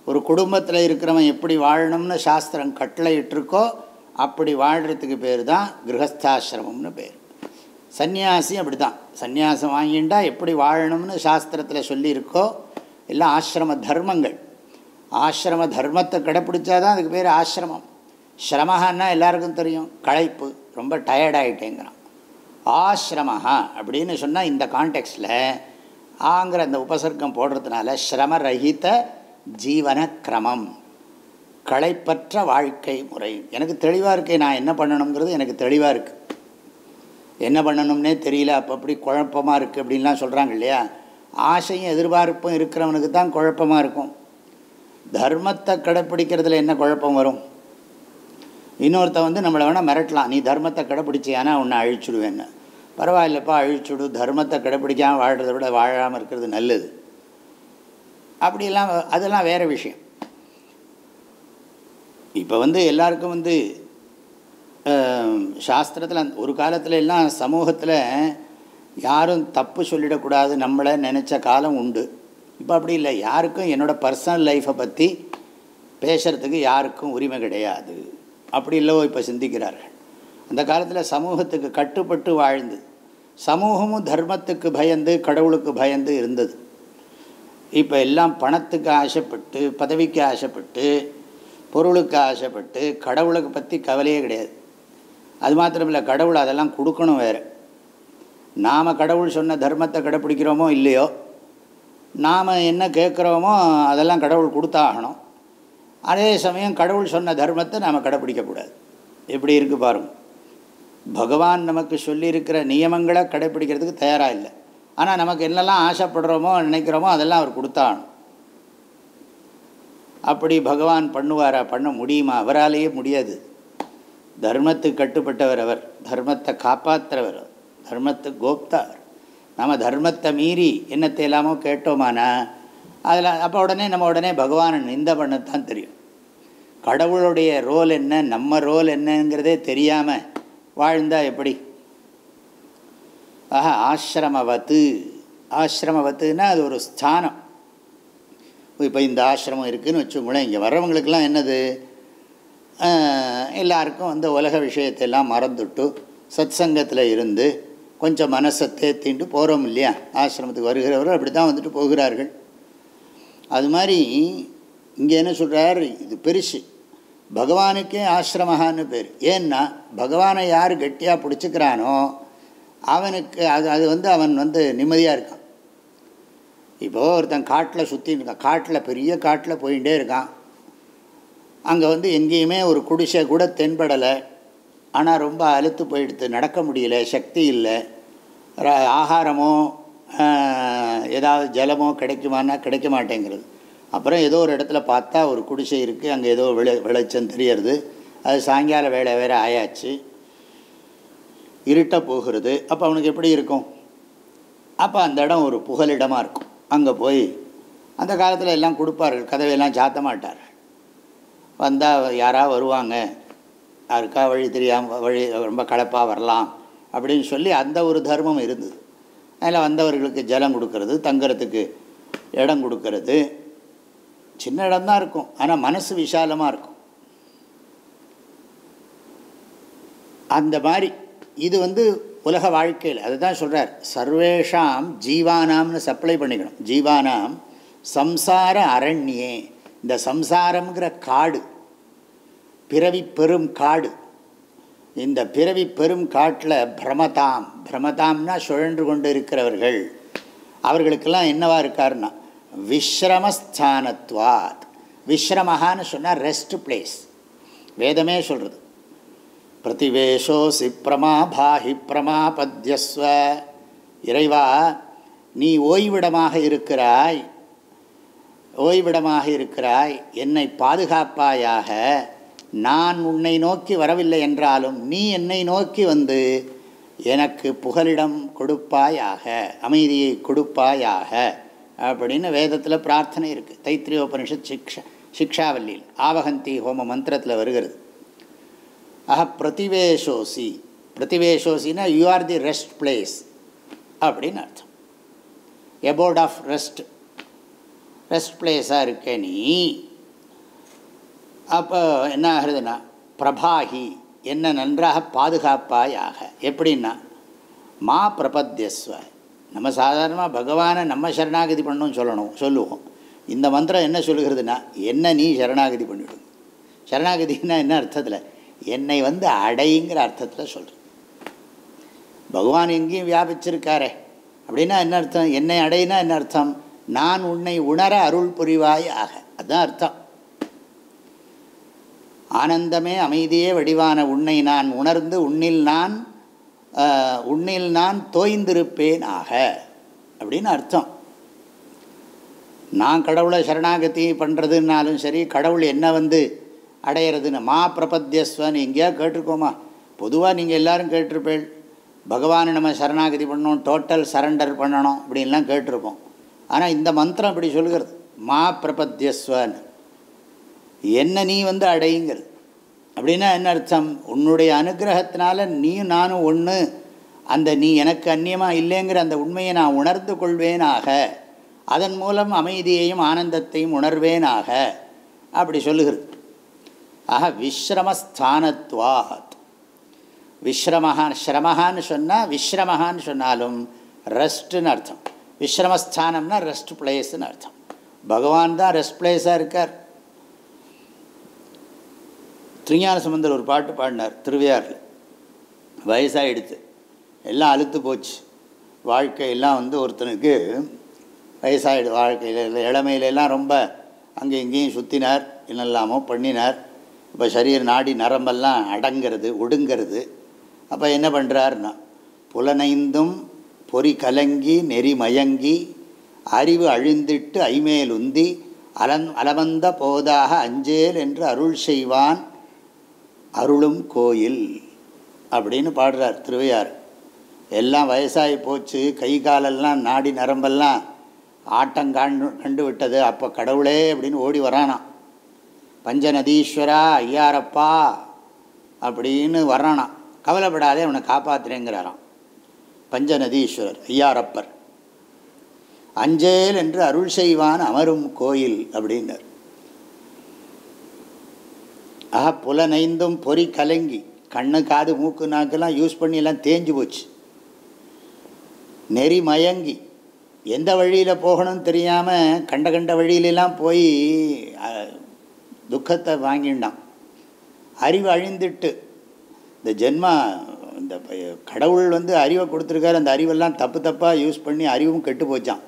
ஒரு குடும்பத்தில் இருக்கிறவன் எப்படி வாழணும்னு சாஸ்திரம் கட்டளையிட்டிருக்கோ அப்படி வாழ்கிறதுக்கு பேர் தான் கிரகஸ்தாசிரமம்னு பேர். சந்நியாசி அப்படி தான் சந்நியாசம் வாங்கிட்டால் எப்படி வாழணும்னு சாஸ்திரத்தில் சொல்லியிருக்கோ எல்லாம் ஆசிரம தர்மங்கள். ஆசிரம தர்மத்தை கடைப்பிடிச்சா தான் அதுக்கு பேர் ஆசிரமம். சிரமஹான்னா எல்லாருக்கும் தெரியும். களைப்பு. ரொம்ப டயர்டாயிட்டேங்கிறான் ஆசிரமஹா அப்படின்னு சொன்னால் இந்த கான்டெக்ஸ்டில் ஆங்கிற அந்த உபசர்க்கம் போடுறதுனால சிரமரகித ஜீவன கிரமம் களைப்பற்ற வாழ்க்கை முறை. எனக்கு தெளிவாக இருக்கே நான் என்ன பண்ணணுங்கிறது எனக்கு தெளிவாக இருக்குது என்ன பண்ணணும்னே தெரியல அப்போ அப்படி குழப்பமாக இருக்குது அப்படின்லாம் சொல்கிறாங்க இல்லையா? ஆசையும் எதிர்பார்ப்பும் இருக்கிறவனுக்கு தான் குழப்பமாக இருக்கும். தர்மத்தை கடைப்பிடிக்கிறதுல என்ன குழப்பம் வரும்? இன்னொருத்த வந்து நம்மளை வேணால் மிரட்டலாம். நீ தர்மத்தை கடைப்பிடிச்சியானா உன்னை அழிச்சுடுவேன்னு. பரவாயில்லப்பா அழிச்சுடு. தர்மத்தை கடைப்பிடிக்காமல் வாழ்கிறத விட வாழாமல் இருக்கிறது நல்லது. அப்படிலாம் அதெல்லாம் வேறு விஷயம். இப்போ வந்து எல்லாருக்கும் வந்து சாஸ்திரத்தில் ஒரு காலத்தில் எல்லாம் சமூகத்தில் யாரும் தப்பு சொல்லிடக்கூடாது நம்மளை நினச்ச காலம் உண்டு. இப்போ அப்படி இல்லை. யாருக்கும் என்னோடய பர்சனல் லைஃப்பை பற்றி பேசுகிறதுக்கு யாருக்கும் உரிமை கிடையாது. அப்படி இல்லவோ இப்போ சிந்திக்கிறார்கள். அந்த காலத்தில் சமூகத்துக்கு கட்டுப்பட்டு வாழ்ந்து சமூகமும் தர்மத்துக்கு பயந்து கடவுளுக்கு பயந்து இருந்தது. இப்போ எல்லாம் பணத்துக்கு ஆசைப்பட்டு பதவிக்கு ஆசைப்பட்டு பொருளுக்கு ஆசைப்பட்டு கடவுளுக்கு பற்றி கவலையே கிடையாது. அது மாத்திரமில்லை கடவுள் அதெல்லாம் கொடுக்கணும் வேறு. நாம் கடவுள் சொன்ன தர்மத்தை கடைப்பிடிக்கிறோமோ இல்லையோ நாம் என்ன கேட்குறோமோ அதெல்லாம் கடவுள் கொடுத்தாகணும். அதே சமயம் கடவுள் சொன்ன தர்மத்தை நாம் கடைப்பிடிக்கக்கூடாது. எப்படி இருக்குது பாருங்கள் பகவான் நமக்கு சொல்லியிருக்கிற நியமங்களை கடைப்பிடிக்கிறதுக்கு தயாராக இல்லை. ஆனால் நமக்கு என்னெல்லாம் ஆசைப்படுறோமோ நினைக்கிறோமோ அதெல்லாம் அவர் கொடுத்தாணும் அப்படி பகவான் பண்ணுவாரா? பண்ண முடியுமா? அவராலேயே முடியாது. தர்மத்துக்கு கட்டுப்பட்டவர் அவர். தர்மத்தை காப்பாற்றுறவர் தர்மத்துக்கு கோப்தா நம்ம தர்மத்தை மீறி என்னத்தை எல்லாமோ கேட்டோமானா அதில் அப்போ உடனே நம்ம உடனே பகவானை நிந்த பண்ணத்தான் தெரியும். கடவுளுடைய ரோல் என்ன? நம்ம ரோல் என்னங்கிறதே தெரியாமல் வாழ்ந்தால் எப்படி? ஆஹா ஆசிரமவத்து. ஆசிரமவத்துன்னா அது ஒரு ஸ்தானம். இப்போ இந்த ஆசிரமம் இருக்குதுன்னு வச்சுக்கோங்களேன் இங்கே வர்றவங்களுக்கெல்லாம் என்னது? எல்லாருக்கும் வந்து உலக விஷயத்தையெல்லாம் மறந்துட்டு சத் சங்கத்தில் இருந்து கொஞ்சம் மனசை தேத்தின்ட்டு போகிறோம் இல்லையா? ஆசிரமத்துக்கு வருகிறவர்கள் அப்படி தான் வந்துட்டு போகிறார்கள். அது மாதிரி இங்கே என்ன சொல்கிறார் இது பெருசு. பகவானுக்கே ஆசிரமஹான்னு பேர். ஏன்னா பகவானை யார் கெட்டியாக பிடிச்சிக்கிறானோ அவனுக்கு அது அது வந்து அவன் வந்து நிம்மதியாக இருக்கான். இப்போது ஒருத்தன் காட்டில் சுற்றின்னு இருக்கான் காட்டில் பெரிய காட்டில் போயிட்டே இருக்கான். அங்கே வந்து எங்கேயுமே ஒரு குடிசை கூட தென்படலை. ஆனால் ரொம்ப அழுத்து போயிடுத்து நடக்க முடியல சக்தி இல்லை. ஆகாரமோ ஏதாவது ஜலமோ கிடைக்குமானா கிடைக்க மாட்டேங்கிறது. அப்புறம் ஏதோ ஒரு இடத்துல பார்த்தா ஒரு குடிசை இருக்குது அங்கே ஏதோ விளை விளைச்சம் தெரியறது. அது சாயங்கால வேலை வேறு ஆயாச்சு. இருட்ட போகிறது. அப்போ அவனுக்கு எப்படி இருக்கும்? அப்போ அந்த இடம் ஒரு புகலிடமாக இருக்கும். அங்கே போய் அந்த காலத்தில் எல்லாம் கொடுப்பார்கள். கதவையெல்லாம் சாத்த மாட்டார்கள். வந்தால் யாராக வருவாங்க? யாருக்கா வழி தெரியாமல் வழி ரொம்ப களைப்பாக வரலாம் அப்படின்னு சொல்லி அந்த ஒரு தர்மம் இருந்தது. அதில் வந்தவர்களுக்கு ஜலம் கொடுக்கறது தங்குறதுக்கு இடம் கொடுக்கறது. சின்ன இடம்தான் இருக்கும். ஆனால் மனசு விசாலமாக இருக்கும். அந்த மாதிரி இது வந்து உலக வாழ்க்கையில் அதுதான் சொல்கிறார் சர்வேஷாம் ஜீவானாம்னு சப்ளை பண்ணிக்கணும். ஜீவானாம் சம்சார அரண்யே இந்த சம்சாரம்ங்கிற காடு பிறவி பெரும் காடு இந்த பிறவி பெரும் காட்டில் பிரமதாம் பிரமதாம்னா சுழன்று கொண்டு இருக்கிறவர்கள் அவர்களுக்கெல்லாம் என்னவா இருக்காருன்னா விஸ்ரமஸ்தானத்வாத் விஸ்ரமஹான்னு சொன்னால் ரெஸ்ட் பிளேஸ் வேதமே சொல்கிறது பிரதிவேஷோசி பிரமாபாஹி பிரமாபத்யஸ்வ. இறைவா நீ ஓய்விடமாக இருக்கிறாய். ஓய்விடமாக இருக்கிறாய். என்னை பாதுகாப்பாயாக. நான் உன்னை நோக்கி வரவில்லை என்றாலும் நீ என்னை நோக்கி வந்து எனக்கு புகலிடம் கொடுப்பாயாக அமைதியை கொடுப்பாயாக அப்படின்னு வேதத்தில் பிரார்த்தனை இருக்குது தைத்திரியோபனிஷத் சிக்ஷா சிக்ஷாவல்லியில். ஆவகந்தி ஹோம மந்திரத்தில் வருகிறது. ஆஹா பிரதிவேஷோசி. பிரதிவேஷோசின்னா you are the rest place அப்படின்னு அர்த்தம். எபோர்ட் ஆஃப் ரெஸ்ட் ரெஸ்ட் பிளேஸாக இருக்க நீ. அப்போ என்ன ஆகுதுன்னா பிரபாகி என்ன நன்றாக பாதுகாப்பாயாக. எப்படின்னா மா பிரபத்யஸ்வ நம்ம சாதாரணமாக பகவானை நம்ம சரணாகதி பண்ணணும்னு சொல்லணும் சொல்லுவோம். இந்த மந்திரம் என்ன சொல்லுகிறதுனா என்ன நீ சரணாகதி பண்ணிவிடும் சரணாகதினா என்ன அர்த்தத்தில்? என்னை வந்து அடைங்கிற அர்த்தத்தில் சொல்கிறேன் பகவான் எங்கேயும் வியாபிச்சிருக்காரே. அப்படின்னா என்ன அர்த்தம்? என்னை அடையினா என்ன அர்த்தம்? நான் உன்னை உணர அருள் புரிவாய் ஆக. அதுதான் அர்த்தம். ஆனந்தமே அமைதியே வடிவான உன்னை நான் உணர்ந்து உன்னில் நான் உன்னில் நான் தோய்ந்திருப்பேன் ஆக. அப்படின்னு அர்த்தம். நான் கடவுளை சரணாகதி பண்ணுறதுனாலும் சரி கடவுள் என்ன வந்து அடையிறதுன்னு மா பிரபத்தியஸ்வன்னு எங்கேயா கேட்டிருக்கோமா? பொதுவாக நீங்கள் எல்லோரும் கேட்டிருப்பேள். பகவானை நம்ம சரணாகதி பண்ணணும் டோட்டல் சரண்டர் பண்ணணும் அப்படின்லாம் கேட்டிருப்போம் ஆனால் இந்த மந்திரம் இப்படி சொல்கிறது மா பிரபத்தியஸ்வன். என்ன நீ வந்து அடையுங்கிறது அப்படின்னா என்ன அர்த்தம்? உன்னுடைய அனுகிரகத்தினால நீயும் நானும் ஒன்று அந்த நீ எனக்கு அந்நியமாக இல்லைங்கிற அந்த உண்மையை நான் உணர்ந்து கொள்வேனாக. அதன் மூலம் அமைதியையும் ஆனந்தத்தையும் உணர்வேனாக. அப்படி சொல்லுகிறது. ஆக விஸ்ரமஸ்தானத்வாத் விஸ்ரமஹான் ஸ்ரமஹான்னு சொன்னால் விஸ்ரமஹான்னு சொன்னாலும் ரெஸ்ட்டுன்னு அர்த்தம். விஸ்ரமஸ்தானம்னா ரெஸ்ட் பிளேஸ்ன்னு அர்த்தம். பகவான் தான் ரெஸ்ட் பிளேஸாக இருக்கார். திருஞான சம்பந்தர் ஒரு பாட்டு பாடினார் திருவையாறில் வயசாகிடுத்து எல்லாம் அழுத்து போச்சு. வாழ்க்கையெல்லாம் வந்து ஒருத்தனுக்கு வயசாகிடு வாழ்க்கையில் இளமையிலெல்லாம் ரொம்ப அங்கே இங்கேயும் சுற்றினார் என்னெல்லாமோ பண்ணினார். இப்போ சரீர நாடி நரம்பெல்லாம் அடங்கிறது ஒடுங்கிறது. அப்போ என்ன பண்ணுறாருன்னா புலனைந்தும் பொறி கலங்கி நெறி மயங்கி அறிவு அழிந்திட்டு ஐமேல் உந்தி அலன் அலவந்த போதாக அஞ்சேல் என்று அருள் செய்வான் அருளும் கோயில் அப்படின்னு பாடுறார் திருவையார் எல்லாம் வயசாகி போச்சு கை காலெல்லாம் நாடி நரம்பெல்லாம் ஆட்டம் காண்டு கண்டு விட்டது அப்போ கடவுளே அப்படின்னு ஓடி வரானாம். பஞ்சநதீஸ்வரா ஐயாரப்பா அப்படின்னு வர்றானாம் கவலைப்படாதே அவனை காப்பாற்றுறேங்கிறாராம் பஞ்சநதீஸ்வரர் ஐயாரப்பர். அஞ்சேல் என்று அருள் செய்வான் அமரும் கோயில் அப்படின்னார். ஆஹா புலனைந்தும் பொறி கலங்கி கண்ணு காது மூக்கு நாக்கெல்லாம் யூஸ் பண்ணி எல்லாம் தேஞ்சு போச்சு. நெறி மயங்கி எந்த வழியில் போகணும்னு தெரியாமல் கண்ட கண்ட வழியிலெல்லாம் போய் துக்கத்தை வாங்கினான். அறிவு அழிந்துட்டு இந்த ஜென்மா இந்த கடவுள் வந்து அறிவை கொடுத்துருக்காரு. அந்த அறிவெல்லாம் தப்பு தப்பாக யூஸ் பண்ணி அறிவும் கெட்டு போச்சான்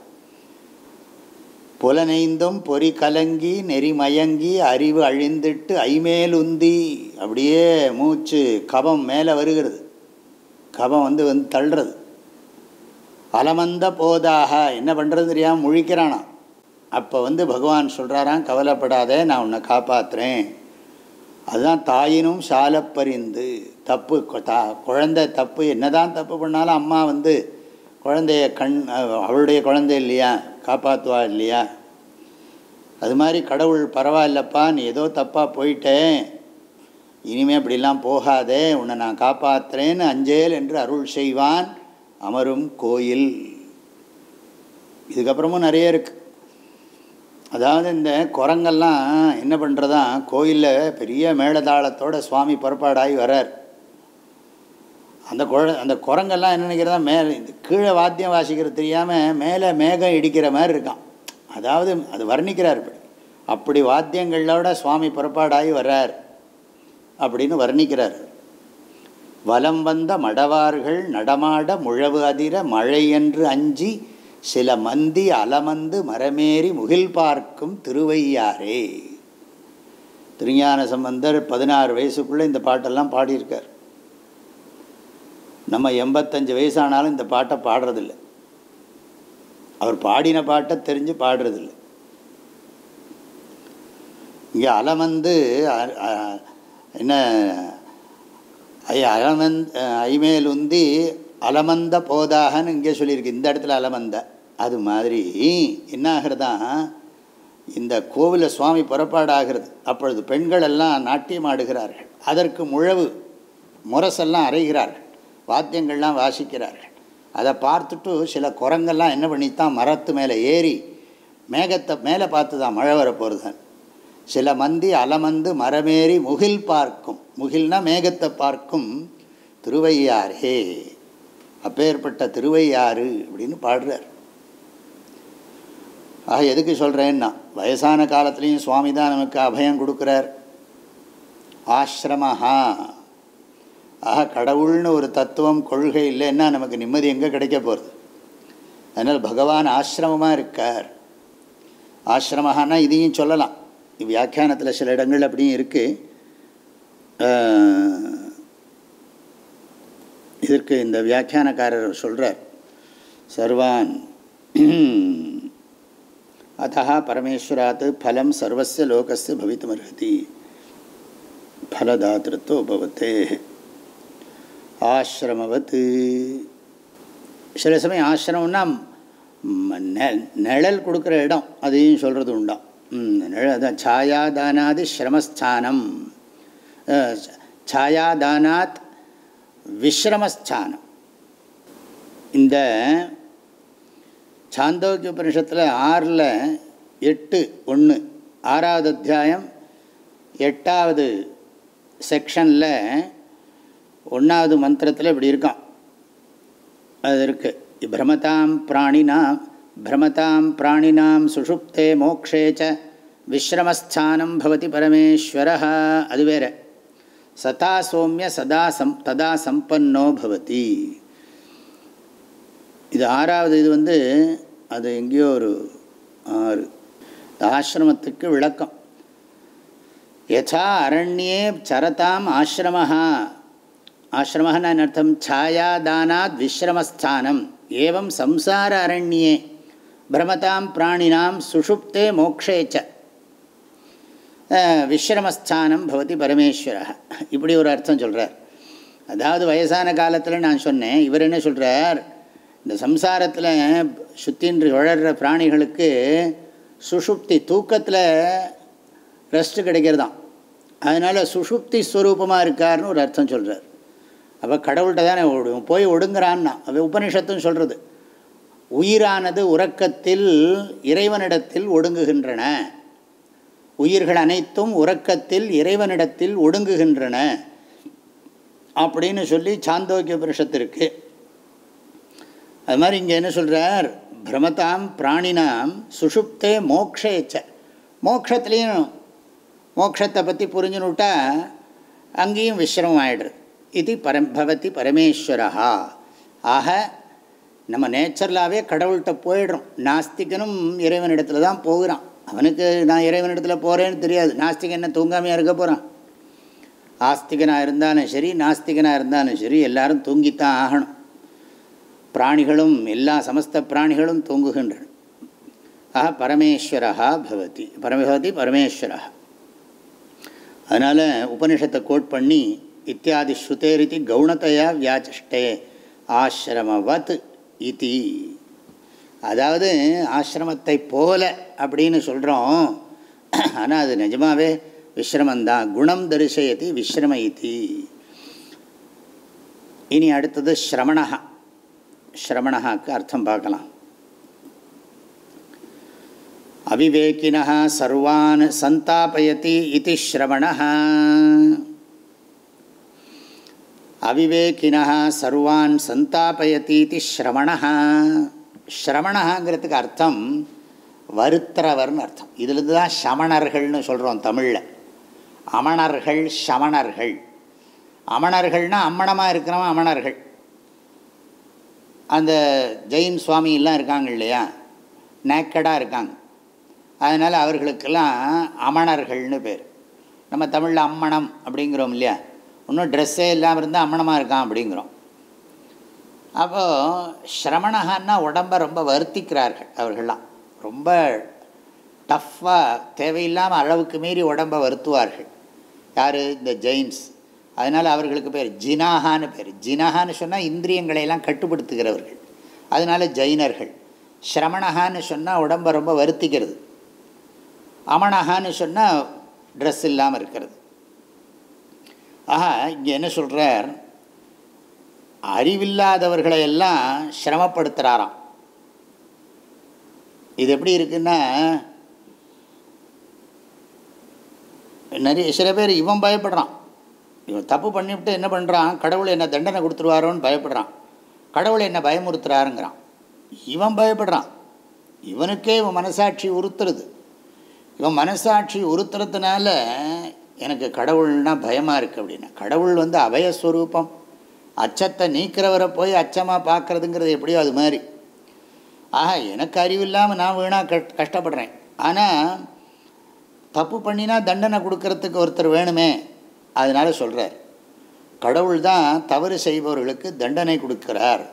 புலனைந்தும் பொறி கலங்கி நெறி மயங்கி அறிவு அழிந்துட்டு ஐமேல் உந்தி அப்படியே மூச்சு கபம் மேலே வருகிறது. கபம் வந்து வந்து தள்ளுறது. அலமந்த போதாக என்ன பண்ணுறது தெரியாமல் முழிக்கிறானா அப்போ வந்து பகவான் சொல்கிறாராம் கவலைப்படாதே நான் உன்னை காப்பாற்றுறேன் அதுதான் தாயினும் சாலப்பறிந்து தப்பு தா குழந்தை தப்பு என்ன தான் தப்பு பண்ணாலும் அம்மா வந்து குழந்தைய கண் அவளுடைய குழந்தை இல்லையா காப்பாற்றுவா இல்லையா? அது மாதிரி கடவுள் பரவாயில்லப்பா நீ ஏதோ தப்பாக போயிட்டேன். இனிமேல் இப்படிலாம் போகாதே உன்னை நான் காப்பாற்றுறேன்னு அஞ்சேல் என்று அருள் செய்வான் அமரும் கோயில். இதுக்கப்புறமும் நிறைய இருக்குது அதாவது இந்த குரங்கெல்லாம் என்ன பண்ணுறதா கோயிலில் பெரிய மேளதாளத்தோட சுவாமி புறப்பாடாகி வர்றார். அந்த குழ அந்த குரங்கெல்லாம் என்ன நினைக்கிறதா? மேலே கீழே வாத்தியம் வாசிக்கிறது தெரியாமல் மேலே மேகம் இடிக்கிற மாதிரி இருக்கான் அதாவது அது வர்ணிக்கிறார் இப்படி. அப்படி வாத்தியங்களோட சுவாமி புறப்பாடாகி வர்றார் அப்படின்னு வர்ணிக்கிறார். வலம் வந்த மடவார்கள் நடமாட முழவு அதிர மழை என்று அஞ்சி சில மந்தி அலமந்து மரமேறி முகில் பார்க்கும் திருவையாரே திருஞான சம்பந்தர் பதினாறு வயசுக்குள்ளே இந்த பாட்டெல்லாம் பாடியிருக்கார். நம்ம எண்பத்தஞ்சு வயசானாலும் இந்த பாட்டை பாடுறதில்லை. அவர் பாடின பாட்டை தெரிஞ்சு பாடுறதில்லை. இங்கே அலமந்து என்ன ஐ அலமந்த் ஐமேல் உந்தி அலமந்த போதாகன்னு இங்கே சொல்லியிருக்கு. இந்த இடத்துல அலமந்த. அது மாதிரி என்ன இந்த கோவிலில் சுவாமி புறப்பாடாகிறது. அப்பொழுது பெண்கள் எல்லாம் நாட்டியம் ஆடுகிறார்கள். அதற்கு முழவு முரசெல்லாம் அறைகிறார்கள். வாத்தியங்கள்லாம் வாசிக்கிறார்கள். அதை பார்த்துட்டு சில குரங்கள்லாம் என்ன பண்ணித்தான் மரத்து மேலே ஏறி மேகத்தை மேலே பார்த்து தான் மழை வர சில மந்தி அலமந்து மரமேறி முகில் பார்க்கும். முகில்னா மேகத்தை பார்க்கும். திருவையாரே அப்பேற்பட்ட திருவையாறு அப்படின்னு பாடுறார். ஆக எதுக்கு சொல்கிறேன்னா வயசான காலத்துலேயும் சுவாமி தான் நமக்கு அபயம் கொடுக்குறார். ஆசிரமஹா. ஆக கடவுள்னு ஒரு தத்துவம் கொள்கை இல்லைன்னா நமக்கு நிம்மதி எங்கே கிடைக்க போகிறது அதனால் பகவான் ஆசிரமமாக இருக்கார். ஆசிரமஹான்னா இதையும் சொல்லலாம். வியாக்கியானத்தில் சில இடங்கள் அப்படியும் இருக்குது இதற்கு இந்த வியாக்கியானக்காரர் சொல்கிறார் சர்வான் அத்தா பரமேஸ்வராத் ஃபலம் சர்வசிய லோகஸ்ய பவித்துமர்ஹதி ஃபலதாத்திருத்தோ பவத்தே ஆசிரமவத் சில சமயம் ஆசிரமம்னா நிழல் கொடுக்குற இடம் அதையும் சொல்கிறது உண்டாம் நிழல் அதான் சாயாதானாதி ஸ்ரமஸ்தானம் சாயாதானாத் விஸ்ரமஸ்தானம். இந்த சாந்தோக்கிய உபனிஷத்தில் ஆறில் எட்டு ஒன்று ஆறாவது அத்தியாயம் எட்டாவது செக்ஷனில் ஒன்றாவது மந்திரத்தில் இப்படி இருக்கான் அது இருக்குது பிரமதாம் பிராணினாம் பிரமதாம் பிராணினாம் சுஷுப்தே மோக்ஷேச்ச விஸ்ரமஸ்தானம் பவதி பரமேஸ்வர அது வேற. சதா சோமிய சதா சம் ததா சம்பன்னோ பவதி. இது ஆறாவது இது வந்து அது எங்கேயோ ஒரு ஆறு ஆசிரமத்துக்கு விளக்கம். யதா அரண்யே சரதாம் ஆசிரமஹா. ஆசிரமஹான்னு அர்த்தம்? சாயாதானாத் விஸ்ரமஸ்தானம். ஏவம் சம்சார அரண்யே. பிரமதாம் பிராணினாம் சுஷுப்தே மோக்ஷேச்ச. விஸ்ரமஸ்தானம் பவதி பரமேஸ்வர இப்படி ஒரு அர்த்தம் சொல்கிறார் அதாவது வயசான காலத்தில் நான் சொன்னேன் இவர் என்ன சொல்கிறார் இந்த சம்சாரத்தில் சுத்தின்று வளர்கிற பிராணிகளுக்கு சுஷுப்தி தூக்கத்தில் ரெஸ்ட்டு கிடைக்கிறதான் அதனால் சுஷுப்தி ஸ்வரூபமாக இருக்கார்னு ஒரு அர்த்தம் சொல்கிறார் அப்போ கடவுள்கிட்ட தானே ஓடும் போய் ஒடுங்குறான்னா அவ உபனிஷத்தும் சொல்கிறது உயிரானது உறக்கத்தில் இறைவனிடத்தில் ஒடுங்குகின்றன. உயிர்கள் அனைத்தும் உறக்கத்தில் இறைவனிடத்தில் ஒடுங்குகின்றன. அப்படின்னு சொல்லி சாந்தோக்கிய புருஷத்திற்கு அது மாதிரி இங்கே என்ன சொல்கிறார் பிரமதாம் பிராணினாம் சுஷுப்தே மோக்ஷேச்ச. மோக்ஷத்துலேயும் மோக்ஷத்தை பற்றி புரிஞ்சுனுட்டா அங்கேயும் விஸ்ரமம் ஆகிடுது இது பரம் பவதி பரமேஸ்வரா ஆக நம்ம நேச்சுரலாகவே கடவுள்கிட்ட போயிடுறோம். நாஸ்திகனும் இறைவனிடத்தில் தான் போகிறான். அவனுக்கு நான் இறைவனிடத்தில் போகிறேன்னு தெரியாது. நாஸ்திகன் என்ன தூங்காமையாக இருக்க போகிறான் ஆஸ்திகனாக இருந்தாலும் சரி நாஸ்திகனாக இருந்தாலும் சரி எல்லோரும் தூங்கித்தான் ஆகணும். பிராணிகளும் எல்லா சமஸ்த பிராணிகளும் தூங்குகின்றன. ஆஹா பரமேஸ்வரா பவதி. பரமபவதி பரமேஸ்வரா அதனால் உபனிஷத்தை கோட் பண்ணி இத்தியாதி ஸ்ருதேரிதி கவுணத்தையா வியாச்சிஷ்டே ஆசிரமவத் இதி. அதாவது ஆசிரமத்தை போல அப்படின்னு சொல்கிறோம் ஆனால் அது நிஜமாகவே விஸ்ரமந்தான் குணம் தரிசயதி விஸ்ரம இதி. இனி அடுத்தது ஸ்ரமணகா ஸ்ரமணாக்கு அர்த்தம் பார்க்கலாம். அவிவேக்கின சர்வான் சந்தாபயதி இது ஸ்ரவண அவிவேக்கின சர்வான் சந்தாபயதி இது ஸ்ரவண ஸ்ரவணங்கிறதுக்கு அர்த்தம் வருத்திரவர்னு அர்த்தம். இதிலிருந்து தான் சமணர்கள்னு சொல்கிறோம் தமிழில். அமணர்கள் சமணர்கள் அமணர்கள்னால் அம்மணமாக இருக்கிறவன் அமணர்கள். அந்த ஜெயின் சுவாமியெல்லாம் இருக்காங்க இல்லையா? நேக்கடாக இருக்காங்க. அதனால் அவர்களுக்கெல்லாம் அமணர்கள்னு பேர். நம்ம தமிழில் அம்மணம் அப்படிங்கிறோம் இல்லையா? இன்னும் ட்ரெஸ்ஸே இல்லாமல் இருந்தால் அம்மணமாக இருக்கான் அப்படிங்கிறோம். அப்போது ஸ்ரமணகான்னா உடம்பை ரொம்ப வருத்திக்கிறார்கள் அவர்கள்லாம். ரொம்ப டஃப்பாக தேவையில்லாமல் அளவுக்கு மீறி உடம்பை வருத்துவார்கள். யார்? இந்த ஜெயின்ஸ். அதனால் அவர்களுக்கு பேர் ஜினாஹான்னு பேர். ஜினஹான்னு சொன்னால் இந்திரியங்களையெல்லாம் கட்டுப்படுத்துகிறவர்கள். அதனால் ஜைனர்கள். ஸ்ரமணஹான்னு சொன்னால் உடம்பை ரொம்ப வருத்திக்கிறது. அமணஹான்னு சொன்னால் ட்ரெஸ் இல்லாமல் இருக்கிறது. ஆஹா இங்கே என்ன சொல்கிறார் அறிவில்லாதவர்களை எல்லாம் சிரமப்படுத்துகிறாராம் இது எப்படி இருக்குன்னா நிறைய சில பேர் இவன் பயப்படுறான். இவன் தப்பு பண்ணிவிட்டு என்ன பண்ணுறான் கடவுள் என்ன தண்டனை கொடுத்துருவாரோன்னு பயப்படுறான். கடவுள் என்ன பயமுறுத்துறாருங்கிறான். இவன் பயப்படுறான். இவனுக்கே இவன் மனசாட்சி உறுத்துறது. இவன் மனசாட்சி உறுத்துறதுனால எனக்கு கடவுள்னால் பயமாக இருக்குது அப்படின்னா கடவுள் வந்து அபயஸ்வரூபம் அச்சத்தை நீக்கிறவரை போய் அச்சமாக பார்க்குறதுங்கிறது எப்படியோ அது மாதிரி. ஆஹா எனக்கு அறிவு இல்லாமல் நான் வீணாக கட் கஷ்டப்படுறேன். ஆனால் தப்பு பண்ணினா தண்டனை கொடுக்கறதுக்கு ஒருத்தர் வேணுமே அதனால் சொல்கிறார் கடவுள் தான் தவறு செய்பவர்களுக்கு தண்டனை கொடுக்கிறார்.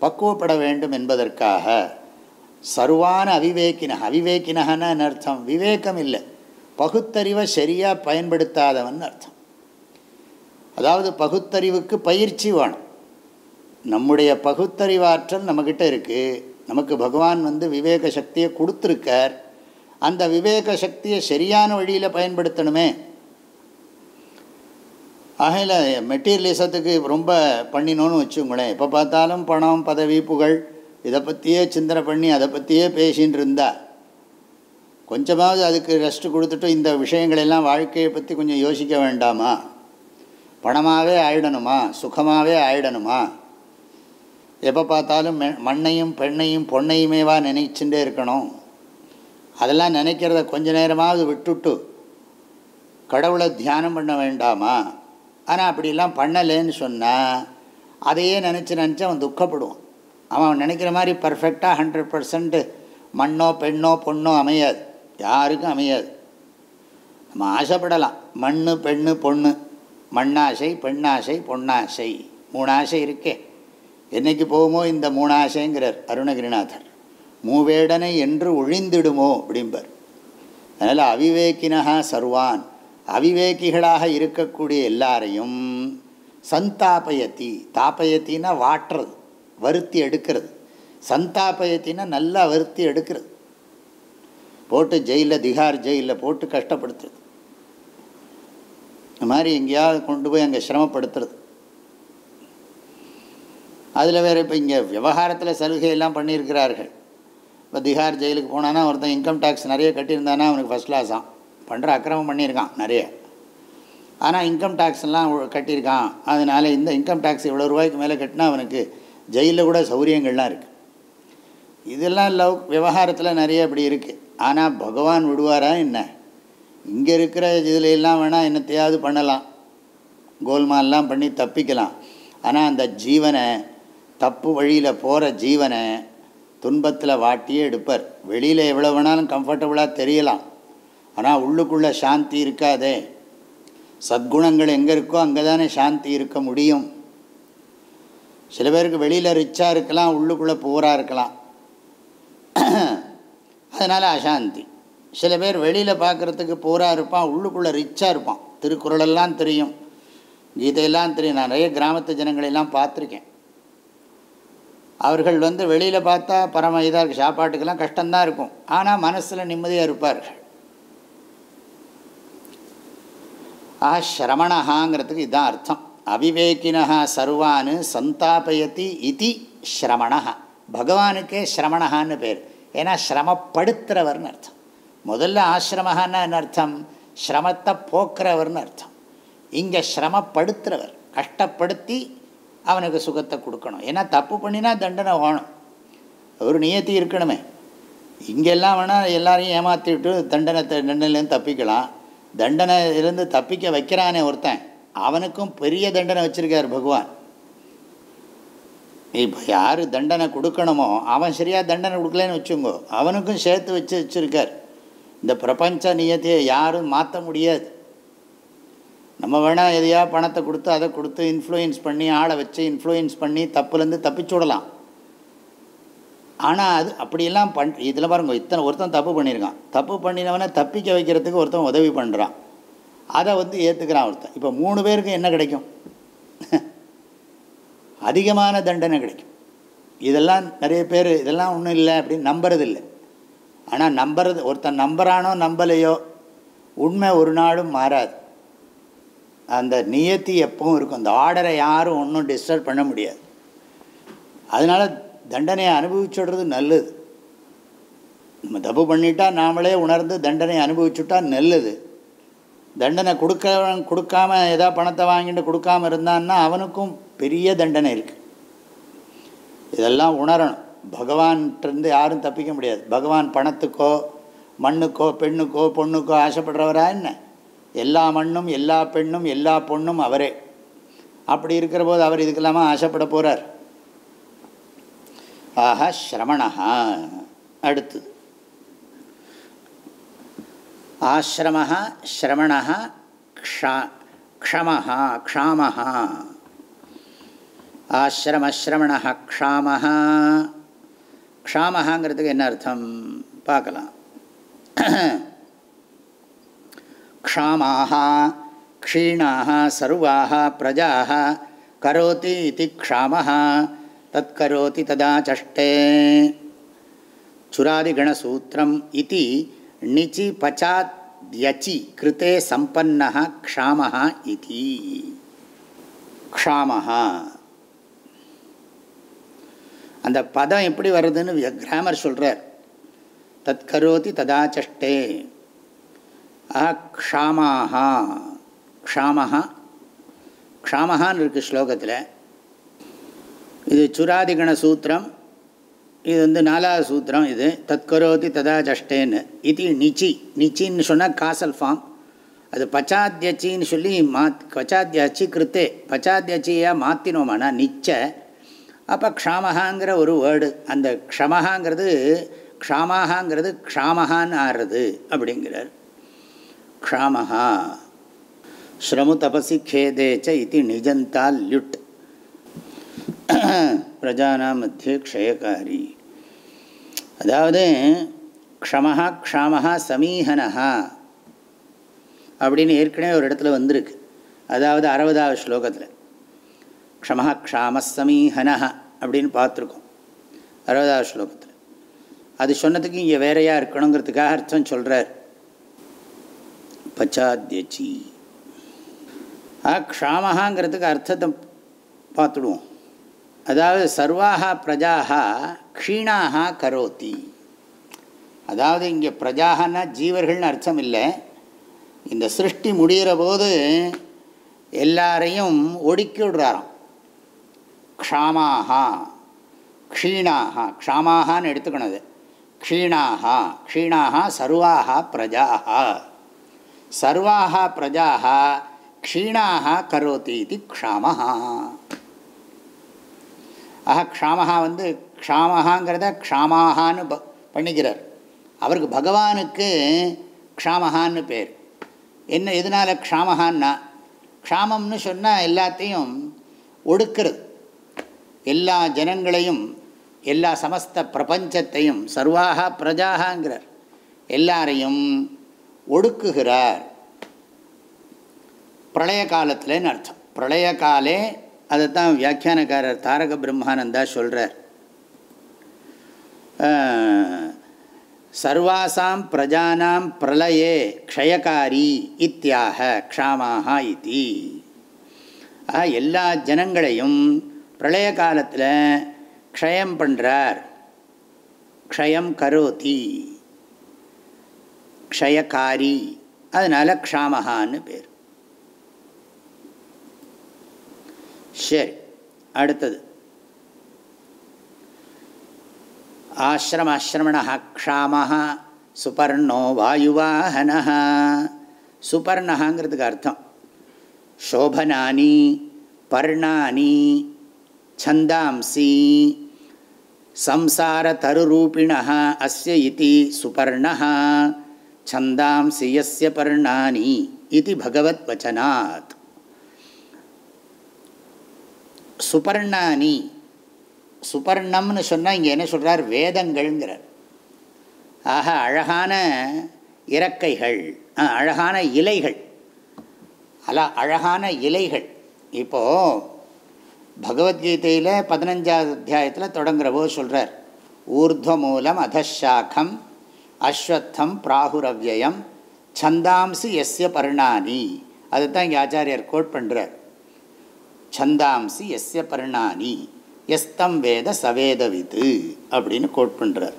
பக்குவப்பட வேண்டும் என்பதற்காக. சர்வான அவிவேக்கின அவிவேக்கினகன்னு அர்த்தம் விவேகம் இல்லை. பகுத்தறிவை சரியாக பயன்படுத்தாதவன் அர்த்தம். அதாவது பகுத்தறிவுக்கு பயிற்சி வேணும். நம்முடைய பகுத்தறிவாற்றல் நம்மக்கிட்ட இருக்குது நமக்கு பகவான் வந்து விவேக சக்தியை கொடுத்துருக்கார். அந்த விவேக சக்தியை சரியான வழியில் பயன்படுத்தணுமே. ஆகையில் மெட்டீரியலிசத்துக்கு ரொம்ப பண்ணினோன்னு வச்சுங்களேன். எப்போ பார்த்தாலும் பணம் பதவி புகழ் இதை பற்றியே சிந்தனை பண்ணி அதை பற்றியே பேசின்னு இருந்தா கொஞ்சமாவது அதுக்கு ரெஸ்ட் கொடுத்துட்டு இந்த விஷயங்களெல்லாம் வாழ்க்கையை பற்றி கொஞ்சம் யோசிக்க வேண்டாமா? பணமாகவே ஆயிடணுமா? சுகமாகவே ஆயிடணுமா? எப்போ பார்த்தாலும் மெ மண்ணையும் பெண்ணையும் பொண்ணையுமேவா நினைச்சுட்டே இருக்கணும். அதெல்லாம் நினைக்கிறத கொஞ்ச நேரமாவது விட்டுட்டு கடவுளை தியானம் பண்ண வேண்டாமா? ஆனால் அப்படிலாம் பண்ணலேன்னு சொன்னால் அதையே நினச்சி நினச்சி அவன் துக்கப்படுவான். அவன் நினைக்கிற மாதிரி பர்ஃபெக்டாக ஹண்ட்ரட் பர்சன்ட்டு மண்ணோ பெண்ணோ பொண்ணோ அமையாது. யாருக்கும் அமையாது. நம்ம ஆசைப்படலாம். மண் பெண்ணு பொண்ணு. மண்ணாசை பெண்ணாசை பொன்னாசை. மூணு ஆசை இருக்கே. என்னைக்கு போகுமோ இந்த மூணு ஆசைங்கிறார் அருணகிரிநாதர். மூவேடனை என்று ஒழிந்திடுமோ அப்படிம்பர். அதனால் அவிவேக்கினகா சர்வான். அவிவேக்கிகளாக இருக்கக்கூடிய எல்லாரையும் சந்தாபயத்தி தாபயத்தின்னா வாட்டுறது வருத்தி எடுக்கிறது. சந்தாபயத்தின்னா நல்லா வருத்தி எடுக்கிறது. போட்டு ஜெயிலில் திகார் ஜெயிலில் போட்டு கஷ்டப்படுத்துறது. இந்த மாதிரி எங்கேயாவது கொண்டு போய் அங்கே சிரமப்படுத்துறது. அதில் வேறு இப்போ இங்கே விவகாரத்தில் சலுகையெல்லாம் பண்ணியிருக்கிறார்கள். இப்போ திகார் ஜெயிலுக்கு போனான்னா ஒருத்தன் இன்கம் டேக்ஸ் நிறைய கட்டியிருந்தானா அவனுக்கு ஃபஸ்ட் கிளாஸாம் பண்ணுற அக்கிரமம் பண்ணியிருக்கான் நிறைய. ஆனால் இன்கம் டேக்ஸ்லாம் கட்டியிருக்கான். அதனால் இந்த இன்கம் டேக்ஸ் இவ்வளோ ரூபாய்க்கு மேலே கட்டினா அவனுக்கு ஜெயிலில் கூட சௌரியங்கள்லாம் இருக்குது இதெல்லாம் லவ் விவகாரத்தில் நிறைய இப்படி இருக்குது ஆனால் பகவான் விடுவாரா என்ன? இங்கே இருக்கிற இதில் எல்லாம் வேணால் என்னத்தையாவது பண்ணலாம். கோல்மால்லாம் பண்ணி தப்பிக்கலாம். ஆனால் அந்த ஜீவனை தப்பு வழியில் போகிற ஜீவனை துன்பத்தில் வாட்டியே எடுப்பார். வெளியில் எவ்வளோ வேணாலும் கம்ஃபர்டபுளாக தெரியலாம். ஆனால் உள்ளுக்குள்ளே சாந்தி இருக்காதே. சத்குணங்கள் எங்கே இருக்கோ அங்கே தானே சாந்தி இருக்க முடியும். சில பேருக்கு வெளியில் ரிச்சாக இருக்கலாம் உள்ளுக்குள்ளே பூராக இருக்கலாம். அதனால் அசாந்தி. சில பேர் வெளியில் பார்க்குறதுக்கு பூராக இருப்பான் உள்ளுக்குள்ளே ரிச்சாக இருப்பான். திருக்குறளெல்லாம் தெரியும். கீதையெல்லாம் தெரியும். நான் நிறைய கிராமத்து ஜனங்களெல்லாம் பார்த்துருக்கேன். அவர்கள் வந்து வெளியில் பார்த்தா பரம இதாக இருக்குது சாப்பாட்டுக்கெல்லாம் கஷ்டம்தான் இருக்கும். ஆனால் மனசில் நிம்மதியாக இருப்பார்கள். ஆஹா ஸ்ரமணஹாங்கிறதுக்கு இதுதான் அர்த்தம். அவிவேக்கினா சர்வான் சந்தாபயதி இது ஸ்ரமணா பகவானுக்கே ஸ்ரமணஹான்னு பேர். ஏன்னா சிரமப்படுத்துகிறவர்னு அர்த்தம். முதல்ல ஆசிரமஹான்னா என்ன அர்த்தம்? சிரமத்தை போக்குறவர்னு அர்த்தம். இங்கே சிரமப்படுத்துகிறவர் கஷ்டப்படுத்தி அவனுக்கு சுகத்தை கொடுக்கணும். ஏன்னா தப்பு பண்ணினா தண்டனை வேணும். ஒரு நியத்தி இருக்கணுமே. இங்கெல்லாம் வேணால் எல்லாரையும் ஏமாற்றிவிட்டு தண்டனை தண்டனையிலேருந்து தப்பிக்கலாம். தண்டனையிலேருந்து தப்பிக்க வைக்கிறானே ஒருத்தன். அவனுக்கும் பெரிய தண்டனை வச்சுருக்கார் பகவான். இப்போ யார் தண்டனை கொடுக்கணுமோ அவன் சரியாக தண்டனை கொடுக்கலன்னு வச்சுங்கோ. அவனுக்கும் சேர்த்து வச்சு வச்சுருக்கார். இந்த பிரபஞ்ச நியத்தையை யாரும் மாற்ற முடியாது. நம்ம வேணால் எதையா பணத்தை கொடுத்து அதை கொடுத்து இன்ஃப்ளூயன்ஸ் பண்ணி ஆளை வச்சு இன்ஃப்ளூயன்ஸ் பண்ணி தப்புலேருந்து தப்பிச்சு விடலாம். ஆனால் அது அப்படியெல்லாம் பண் இதில் பாருங்க இத்தனை ஒருத்தன் தப்பு பண்ணியிருக்கான் தப்பு பண்ணினவனை தப்பிக்க வைக்கிறதுக்கு ஒருத்தன் உதவி பண்ணுறான் அதை வந்து ஏற்றுக்கிறான் ஒருத்தன். இப்போ மூணு பேருக்கு என்ன கிடைக்கும்? அதிகமான தண்டனை கிடைக்கும். இதெல்லாம் நிறைய பேர் இதெல்லாம் ஒன்றும் இல்லை அப்படின்னு நம்புறது இல்லை ஆனால் நம்புறது ஒருத்தன் நம்புறானோ நம்பலையோ உண்மை ஒரு நாளும் மாறாது. அந்த நியத்தி எப்பவும் இருக்கும். அந்த ஆர்டரை யாரும் ஒன்றும் டிஸ்டர்ப் பண்ண முடியாது. அதனால் தண்டனையை அனுபவிச்சுடுறது நல்லது. நம்ம தப்பு பண்ணிட்டால் நாமளே உணர்ந்து தண்டனையை அனுபவிச்சுட்டா நல்லது. தண்டனை கொடுக்க கொடுக்காம ஏதாவது பணத்தை வாங்கிட்டு கொடுக்காம இருந்தான்னா அவனுக்கும் பெரிய தண்டனை இருக்குது இதெல்லாம் உணரணும். பகவான்கிட்டருந்து யாரும் தப்பிக்க முடியாது. பகவான் பணத்துக்கோ மண்ணுக்கோ பெண்ணுக்கோ பொண்ணுக்கோ ஆசைப்படுறவரா என்ன? எல்லா மண்ணும் எல்லா பெண்ணும் எல்லா பொண்ணும் அவரே. அப்படி இருக்கிற போது அவர் இதுக்கெல்லாமா ஆசைப்பட போகிறார் ஆஹா ஸ்ரமணா அடுத்தது ஆசிரம ஸ்ரமண க்ஷா க்ஷம க்ஷாம ஆசிரமஸ்ரமண க்ஷாம க்ஷாமங்கிறதுக்கு என்ன அர்த்தம் பார்க்கலாம் க்ஷாமாக க்ஷீணாக சர்வாக பிரஜாக கரோதி இது க்ஷாமः தத்கரோதி ததா சஷ்டே சுராதிகணசூத்திரம் இது நிச்சி பச்சாத் யச்சி கிருத்தே சம்பன்னः க்ஷாமः இதி க்ஷாமः அந்த பதம் எப்படி வருதுன்னு கிராமர் சொல்கிறார் தத் கரோதி ததா சஷ்டே. ஆஹா க்ஷாமஹா. க்ஷாமஹான்னு இருக்குது ஸ்லோகத்தில். இது சுராதிகண சூத்திரம். இது வந்து நாலாவது சூத்திரம் இது. தத்கரோதி ததா ஜஷ்டேன்னு இது நிச்சி. நிச்சின்னு சொன்னால் காசல் ஃபார்ம் அது பச்சாத்தியச்சின்னு சொல்லி மாத் பச்சாத்தியச்சி கிருத்தே. பச்சாத்தியச்சியாக மாற்றினோமானா நிச்ச. அப்போ க்ஷாமஹாங்கிற ஒரு வேர்டு அந்த க்ஷமஹாங்கிறது க்ஷாமஹாங்கிறது க்ஷாமஹான்னு ஆறுறது அப்படிங்கிறார். க்ஷாமஹா. ஸ்ரமு தபசி கேதேச்ச இது நிஜந்தால் லுட் பிரஜானா மத்திய க்ஷயகாரி அதாவது க்ஷமஹா க்ஷாமஹா சமீஹனஹா அப்படின்னு ஏற்கனவே ஒரு இடத்துல வந்திருக்கு. அதாவது அறுபதாவது ஸ்லோகத்தில். க்ஷமஹா க்ஷாம சமீஹனஹ அப்படின்னு பார்த்துருக்கோம். அறுபதாவது ஸ்லோகத்தில். அது சொன்னதுக்கு இங்கே வேறையாக இருக்கணுங்கிறதுக்காக அர்த்தம் சொல்கிறார் பச்சாத்யச்சி. ஆ க்ஷாமஹாங்கிறதுக்கு அர்த்தத்தை பார்த்துடுவோம். அதாவது சர்வாக பிரஜாக க்ஷீணாக கரோத்தி அதாவது இங்கே பிரஜாகனா ஜீவர்கள்னு அர்த்தம் இல்லை இந்த சிருஷ்டி முடிகிற போது எல்லாரையும் ஒடுக்கி விடுறாராம். க்ஷாமாக க்ஷீணாக க்ஷாமாகான்னு எடுத்துக்கணும் அது. க்ஷீணாக க்ஷீணாக சர்வாக பிரஜாக சர்வாக பிரஜாக க்ஷீணாக கரோத்தி இது க்ஷாமாக ஆஹா க்ஷாமஹா வந்து க்ஷாமஹாங்கிறத க்ஷாமாகான்னு ப பண்ணிக்கிறார். அவருக்கு பகவானுக்கு க்ஷாமஹான்னு பேர். என்ன எதனால் க்ஷாமஹான்னா க்ஷாமம்னு சொன்னால் எல்லாத்தையும் ஒடுக்கிறது. எல்லா ஜனங்களையும் எல்லா சமஸ்த பிரபஞ்சத்தையும் சர்வாக பிரஜாகாங்கிறார் எல்லாரையும் ஒடுக்குகிறார். பிரளய காலத்தில்னு அர்த்தம். பிரளய காலே அதை தான் வியாக்கியானக்காரர் தாரக பிரம்மானந்தா சொல்கிறார் சர்வாசாம் பிரஜானாம் பிரளயே க்ஷயக்காரி இத்தியாக க்ஷாமாக இத்தி எல்லா ஜனங்களையும் பிரளய காலத்தில் க்ஷயம் பண்ணுறார் க்ஷயம் கரோதி. க்ஷயக்காரி அதனால் க்ஷாமகான்னு பேர். சரி அடுத்தது ஆசிரமாசிரமண க்ஷாம சுபர்ணோ வாயுவாகன சுபர்ணகாங்கிறதுக்கு அர்த்தம் சோபனானி பர்ணானி சந்தாம்சி சம்சாரதருரூபிண அஸ்ய இதி சுபர்ண சந்தாம்சி யஸ்ய பர்ணானி இது பகவத் வச்சனாத் சுபர்ணானி. சுபர்ணம்னு சொன்னால் இங்கே என்ன சொல்கிறார் வேதங்கள்ங்கிறார். ஆக அழகான இறக்கைகள் அழகான இலைகள். அல அழகான இலைகள். இப்போது பகவத்கீதையில் பதினஞ்சாவது அத்தியாயத்தில் தொடங்குறவோ சொல்கிறார் ஊர்துவ மூலம் அதஷாக்கம் அஸ்வத்தம் பிராகுரவ்யம் சந்தாம்சு எஸ்ய பர்ணானி. அதுதான் இங்கே ஆச்சாரியர் கோட் பண்ணுறார் சந்தாம்சி எஸ்ய பர்ணானி எஸ்தம் வேத சவேதவிது அப்படின்னு கோட் பண்ணுறார்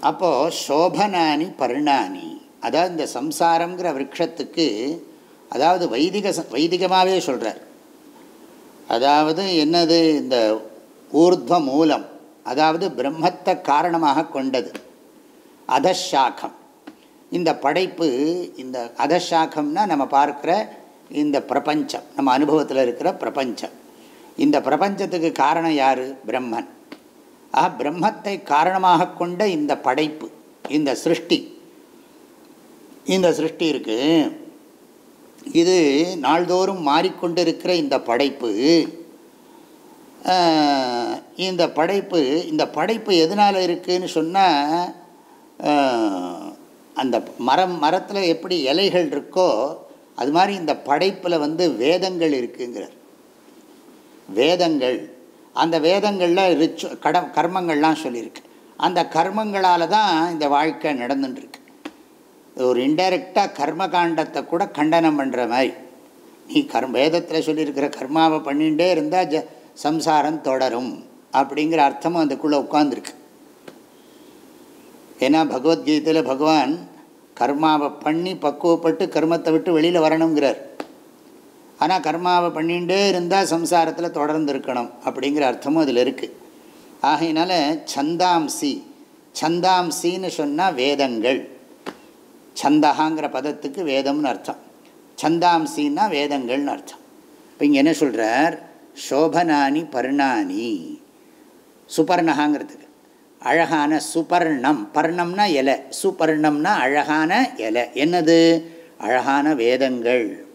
அப்போது சோபனானி பர்ணானி அதாவது இந்த சம்சாரங்கிற விரக்ஷத்துக்கு அதாவது வைதிக வைதிகமாகவே சொல்கிறார் அதாவது என்னது? இந்த ஊர்துவ மூலம் அதாவது பிரம்மத்தை காரணமாக கொண்டது. அதஷாக்கம் இந்த படைப்பு இந்த அதஷாக்கம்னா நம்ம பார்க்குற இந்த பிரபஞ்சம். நம்ம அனுபவத்தில் இருக்கிற பிரபஞ்சம். இந்த பிரபஞ்சத்துக்கு காரணம் யார்? பிரம்மன். ஆ பிரம்மத்தை காரணமாக கொண்ட இந்த படைப்பு இந்த சிருஷ்டி. இந்த சிருஷ்டி இருக்குது இது நாள்தோறும் மாறிக்கொண்டிருக்கிற இந்த படைப்பு. இந்த படைப்பு இந்த படைப்பு எதனால் இருக்குதுன்னு சொன்னால் அந்த மரம் மரத்தில் எப்படி இலைகள் இருக்கோ அது மாதிரி இந்த படைப்பில் வந்து வேதங்கள் இருக்குங்கிறார். வேதங்கள். அந்த வேதங்களில் ரிச்சு கட கர்மங்கள்லாம் சொல்லியிருக்கு. அந்த கர்மங்களால் தான் இந்த வாழ்க்கை நடந்துட்டுருக்கு ஒரு இன்டைரக்டாக கர்மகாண்டத்தை கூட கண்டனம் பண்ணுற மாதிரி. நீ கர்ம வேதத்தில் சொல்லியிருக்கிற கர்மாவை பண்ணிகிட்டே இருந்தால் ஜ சம்சாரம் தொடரும். அப்படிங்கிற அர்த்தமும் அதுக்குள்ளே உட்காந்துருக்கு ஏன்னா பகவத்கீதையில் பகவான் கர்மாவை பண்ணி பக்குவப்பட்டு கர்மத்தை விட்டு வெளியில் வரணுங்கிறார். ஆனால் கர்மாவை பண்ணிகிட்டே இருந்தால் சம்சாரத்தில் தொடர்ந்து இருக்கணும் அப்படிங்கிற அர்த்தமும் அதில் இருக்குது ஆகையினால சந்தாம்சி சந்தாம்சின்னு சொன்னால் வேதங்கள். சந்தகாங்கிற பதத்துக்கு வேதம்னு அர்த்தம். சந்தாம்சின்னா வேதங்கள்னு அர்த்தம். இப்போ இங்கே என்ன சொல்கிறார் சோபனானி பர்ணானி சுபர்ணகாங்கிறதுக்கு. அழகான சுபர்ணம். பர்ணம்னா இலை. சுபர்ணம்னா அழகான இலை. என்னது? அழகான வேதங்கள்.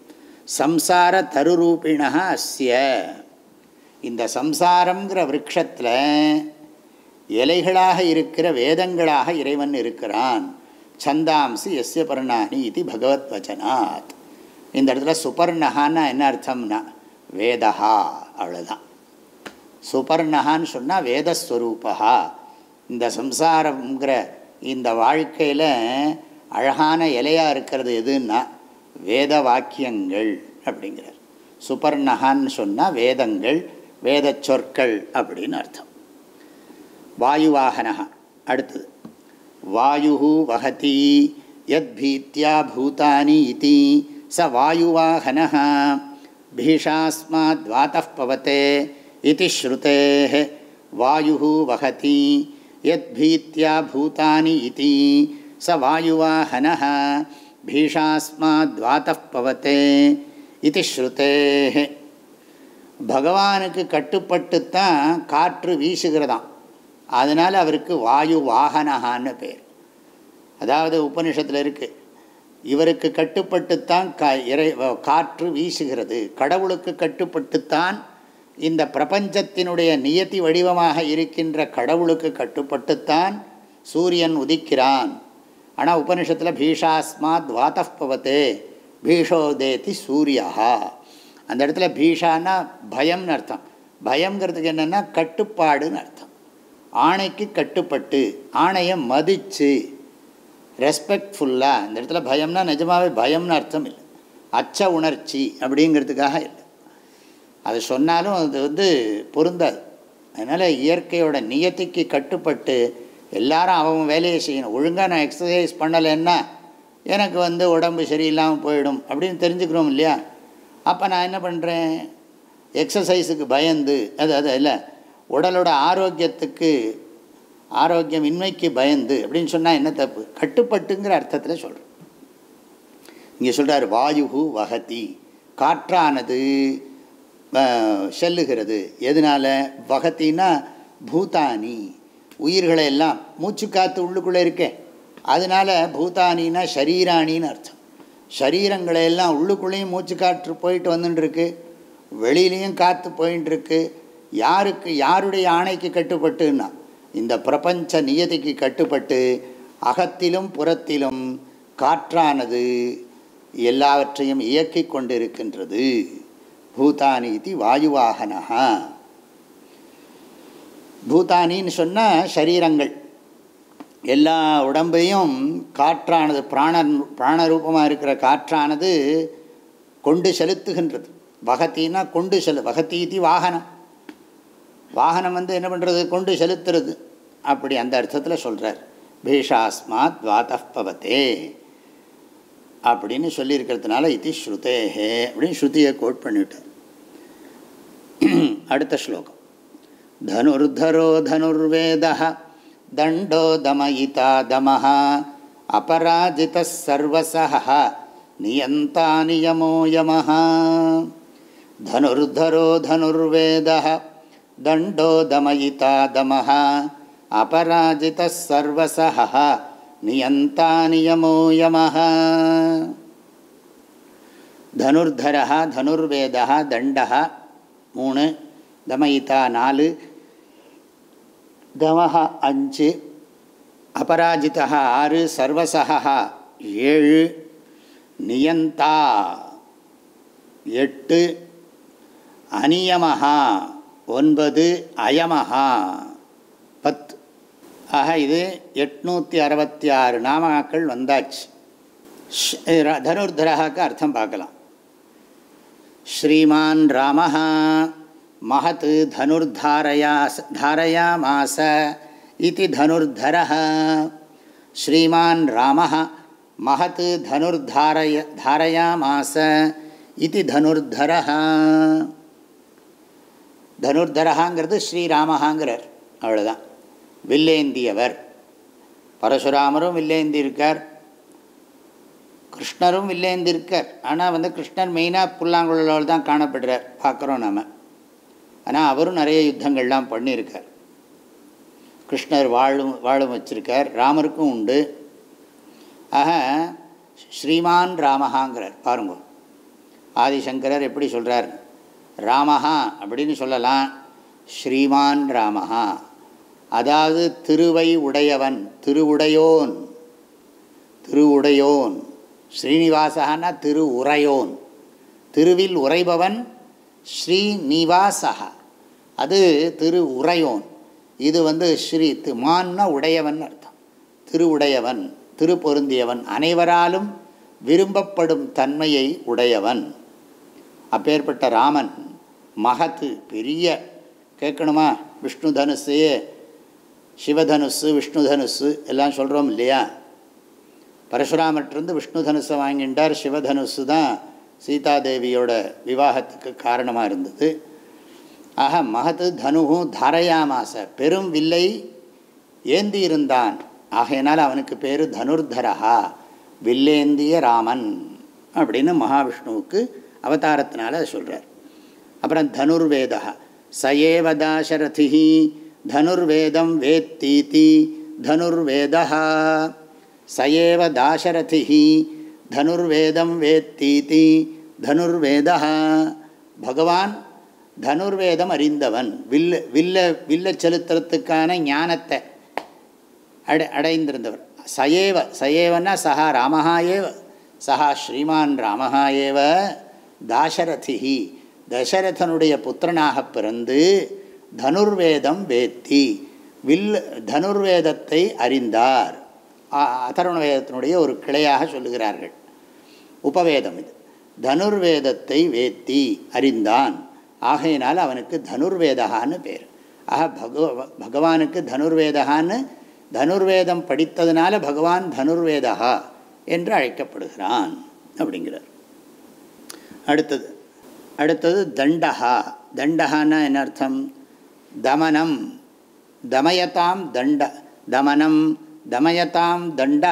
சம்சார தருரூபிணா அஸ்ய. இந்த சம்சாரங்கிற விரக்ஷத்தில் இலைகளாக இருக்கிற வேதங்களாக இறைவன் இருக்கிறான். சந்தாம்சி எஸ்ய பர்ணானி இது பகவத் வச்சனாத். இந்த இடத்துல சுபர்ணகான்னா என்ன அர்த்தம்னா? வேதஹா. அவ்வளோதான் சுபர்ணகான்னு சொன்னால் வேதஸ்வரூபா இந்த சம்சாரங்கிற இந்த வாழ்க்கையில் அழகான இலையாக இருக்கிறது எதுன்னா வேத வாக்கியங்கள் அப்படிங்கிறார். சுபர்ணகான்னு சொன்னால் வேதங்கள் வேத சொற்கள் அப்படின்னு அர்த்தம். வாயுவாகனகா அடுத்தது. வாயு வகதி யத்பீத்தியா பூதானி இதி ச வாயுவாகன பீஷாஸ்மாத் வாத்தः பவத்தே ஸ்ருதே வாயு வகதி யத்பீத்தியா பூதானி இதி ச வாயுவாகன பீஷாஸ்மாத் இது ஸ்ருதே பகவானுக்கு கட்டுப்பட்டுத்தான் காற்று வீசுகிறதாம். அதனால் அவருக்கு வாயு வாகனஹான்னு பேர். அதாவது உபனிஷத்தில் இருக்குது இவருக்கு கட்டுப்பட்டுத்தான் க இறை காற்று வீசுகிறது. கடவுளுக்கு கட்டுப்பட்டுத்தான் இந்த பிரபஞ்சத்தினுடைய நியத்தி வடிவமாக இருக்கின்ற கடவுளுக்கு கட்டுப்பட்டுத்தான் சூரியன் உதிக்கிறான். ஆனால் உபனிஷத்தில் பீஷாஸ்மாத் வாத்தப்பவத்தே பீஷோதேதி சூரியா அந்த இடத்துல பீஷான்னா பயம்னு அர்த்தம். பயங்கிறதுக்கு என்னென்னா கட்டுப்பாடுன்னு அர்த்தம். ஆணைக்கு கட்டுப்பட்டு ஆணையை மதித்து ரெஸ்பெக்ட்ஃபுல்லாக இந்த இடத்துல பயம்னா நிஜமாகவே பயம்னு அர்த்தம் இல்லை. அச்ச உணர்ச்சி அப்படிங்கிறதுக்காக இல்லை. அது சொன்னாலும் அது வந்து பொருந்தாது. அதனால் இயற்கையோட நியத்திக்கு கட்டுப்பட்டு எல்லாரும் அவன் வேலையை செய்யணும். ஒழுங்காக நான் எக்ஸசைஸ் பண்ணலைன்னா எனக்கு வந்து உடம்பு சரியில்லாமல் போயிடும் அப்படின்னு தெரிஞ்சுக்கிறோம் இல்லையா? அப்போ நான் என்ன பண்ணுறேன் எக்ஸசைஸுக்கு பயந்து அது அது இல்லை. உடலோட ஆரோக்கியத்துக்கு ஆரோக்கியம் இன்மைக்கு பயந்து அப்படின்னு சொன்னால் என்ன தப்பு? கட்டுப்பட்டுங்கிற அர்த்தத்தில் சொல்கிறேன் இங்கே சொல்கிறார் வாயு வகதி காற்றானது செல்லுகிறது. எதனால்? வகத்தின்னா பூதானி. உயிர்களை எல்லாம் மூச்சு காற்று உள்ளுக்குள்ளே இருக்கேன் அதனால் பூதானின்னா ஷரீராணின்னு அர்த்தம். சரீரங்களை எல்லாம் உள்ளுக்குள்ளேயும் மூச்சு காற்று போயிட்டு வந்துட்டுருக்கு வெளியிலையும் காற்று போயின்ட்டுருக்கு யாருக்கு யாருடைய ஆணைக்கு கட்டுப்பட்டுன்னா இந்த பிரபஞ்ச நியதிக்கு கட்டுப்பட்டு அகத்திலும் புறத்திலும் காற்றானது எல்லாவற்றையும் இயக்கி கொண்டிருக்கின்றது. பூதானி இது வாயுவாகனா பூதானின்னு சொன்னால் சரீரங்கள். எல்லா உடம்பையும் காற்றானது பிராண பிராணரூபமாக இருக்கிற காற்றானது கொண்டு செலுத்துகின்றது. வகத்தின்னா கொண்டு செலு வகத்தீதி வாகனம். வாகனம் வந்து என்ன பண்ணுறது கொண்டு செலுத்துறது. அப்படி அந்த அர்த்தத்தில் சொல்கிறார் பீஷாஸ்மாத் வாத்தப்பவத்தே அப்படின்னு சொல்லியிருக்கிறதுனால இது ஸ்ருதேஹே அப்படின்னு ஸ்ருதியை கோட் பண்ணிவிட்டார். அடுத்த ஸ்லோகம் தனுர்தரோ தனுர்வேத தண்டோ தமயிதா தமஹ அபராஜித சர்வசஹ நியந்தா நியமோ யமஹ தனுர்தரோ தனுர்வேத தண்டோ தமயிதா தமஹ அபராஜித சர்வசஹ நியந்தா நியமோ யமஹ தனுர்தர தனுர்வேத தண்ட மூணு தமயிதா நாலு தமஹா அஞ்சு அபராஜிதா ஆறு சர்வசகா ஏழு நியந்தா எட்டு அநியமஹா ஒன்பது அயமஹா பத் ஆக இது எட்நூற்றி அறுபத்தி ஆறு நாமக்கள் வந்தாச்சு. தனுர்தரகாக்கு அர்த்தம் பார்க்கலாம். ஸ்ரீமான் ராம மகத் தனுர்தாரயா தாரயாமாச இது தனுர்தர ஸ்ரீமான் ராம மகத் தனுர்தாரய தாரயாமாச இது தனுர்தர தனுர்தரகாங்கிறது ஸ்ரீராமஹாங்கிறார். அவ்வளோதான் வில்லேந்தியவர். பரசுராமரும் வில்லேந்தி இருக்கார் கிருஷ்ணரும் வில்லேந்திருக்கார் ஆனால் வந்து கிருஷ்ணர் மெயினாக புல்லாங்குழலோடு தான் காணப்படுறார். பார்க்குறோம் நாம். ஆனால் அவரும் நிறைய யுத்தங்கள்லாம் பண்ணியிருக்கார். கிருஷ்ணர் வாழும் வாழும் வச்சுருக்கார். ராமருக்கும் உண்டு. ஆக ஸ்ரீமான் ராமஹாங்கிறார். பாருங்க. ஆதிசங்கரர் எப்படி சொல்கிறார் ராமஹா அப்படின்னு சொல்லலாம். ஸ்ரீமான் ராமஹா. அதாவது திருவை உடையவன் திருவுடையோன். திருவுடையோன். ஸ்ரீனிவாசகன்னா திரு உரையோன் திருவில் உரைபவன் ஸ்ரீநிவாசக அது திரு உரையோன் இது வந்து ஸ்ரீ மான்னா உடையவன் அர்த்தம். திருவுடையவன் திரு பொருந்தியவன் அனைவராலும் விரும்பப்படும் தன்மையை உடையவன். அப்பேற்பட்ட ராமன் மகத்து பெரிய கேட்கணுமா? விஷ்ணு தனுசு சிவதனுசு விஷ்ணு தனுசு எல்லாம் சொல்கிறோம் இல்லையா? பரசுராமர்கிட்டருந்து விஷ்ணு தனுசை வாங்கிட்டார் சிவதனுசு தான் சீதாதேவியோட விவாகத்துக்கு காரணமாக இருந்தது. ஆக மகத்து தனுவும் தாரையாமாச பெரும் வில்லை ஏந்தி இருந்தான் ஆகையினால் அவனுக்கு பேர் தனுர்தரஹா வில்லேந்திய ராமன் அப்படின்னு மகாவிஷ்ணுவுக்கு அவதாரத்தினால சொல்கிறார் அப்புறம் தனுர்வேதா சயேவ தாசரதி தனுர்வேதம் வேத்தீதி தனுர்வேதா சயேவ தாசரதி தனுர்வேதம் வேத்தீதி தனுர்வேத பகவான் தனுர்வேதம் அறிந்தவன். வில்ல வில்ல வில்ல செலுத்துறதுக்கான ஞானத்தை அடை அடைந்திருந்தவர். சயேவ சயேவன்னா சஹா ராமஹா ஏவ சஹா ஸ்ரீமான் ராமஹா ஏவ தாசரதிஹி. தசரதனுடைய புத்திரனாக பிறந்து தனுர்வேதம் வேத்தி. வில் தனுர்வேதத்தை அறிந்தார். அதருண வேதத்தினுடைய ஒரு கிளையாக சொல்லுகிறார்கள். உபவேதம் இது. தனுர்வேதத்தை வேத்தி அறிந்தான். ஆகையினால் அவனுக்கு தனுர்வேதகான்னு பேர். ஆக பகவ பகவானுக்கு தனுர்வேதகான்னு தனுர்வேதம் படித்ததுனால பகவான் தனுர்வேதகா என்று அழைக்கப்படுகிறான் அப்படிங்கிறார். அடுத்தது அடுத்தது தண்டஹா தண்டகான்னா என்ன அர்த்தம்? தமனம். தமயதாம் தண்ட தமனம் தமயதாம் தண்ட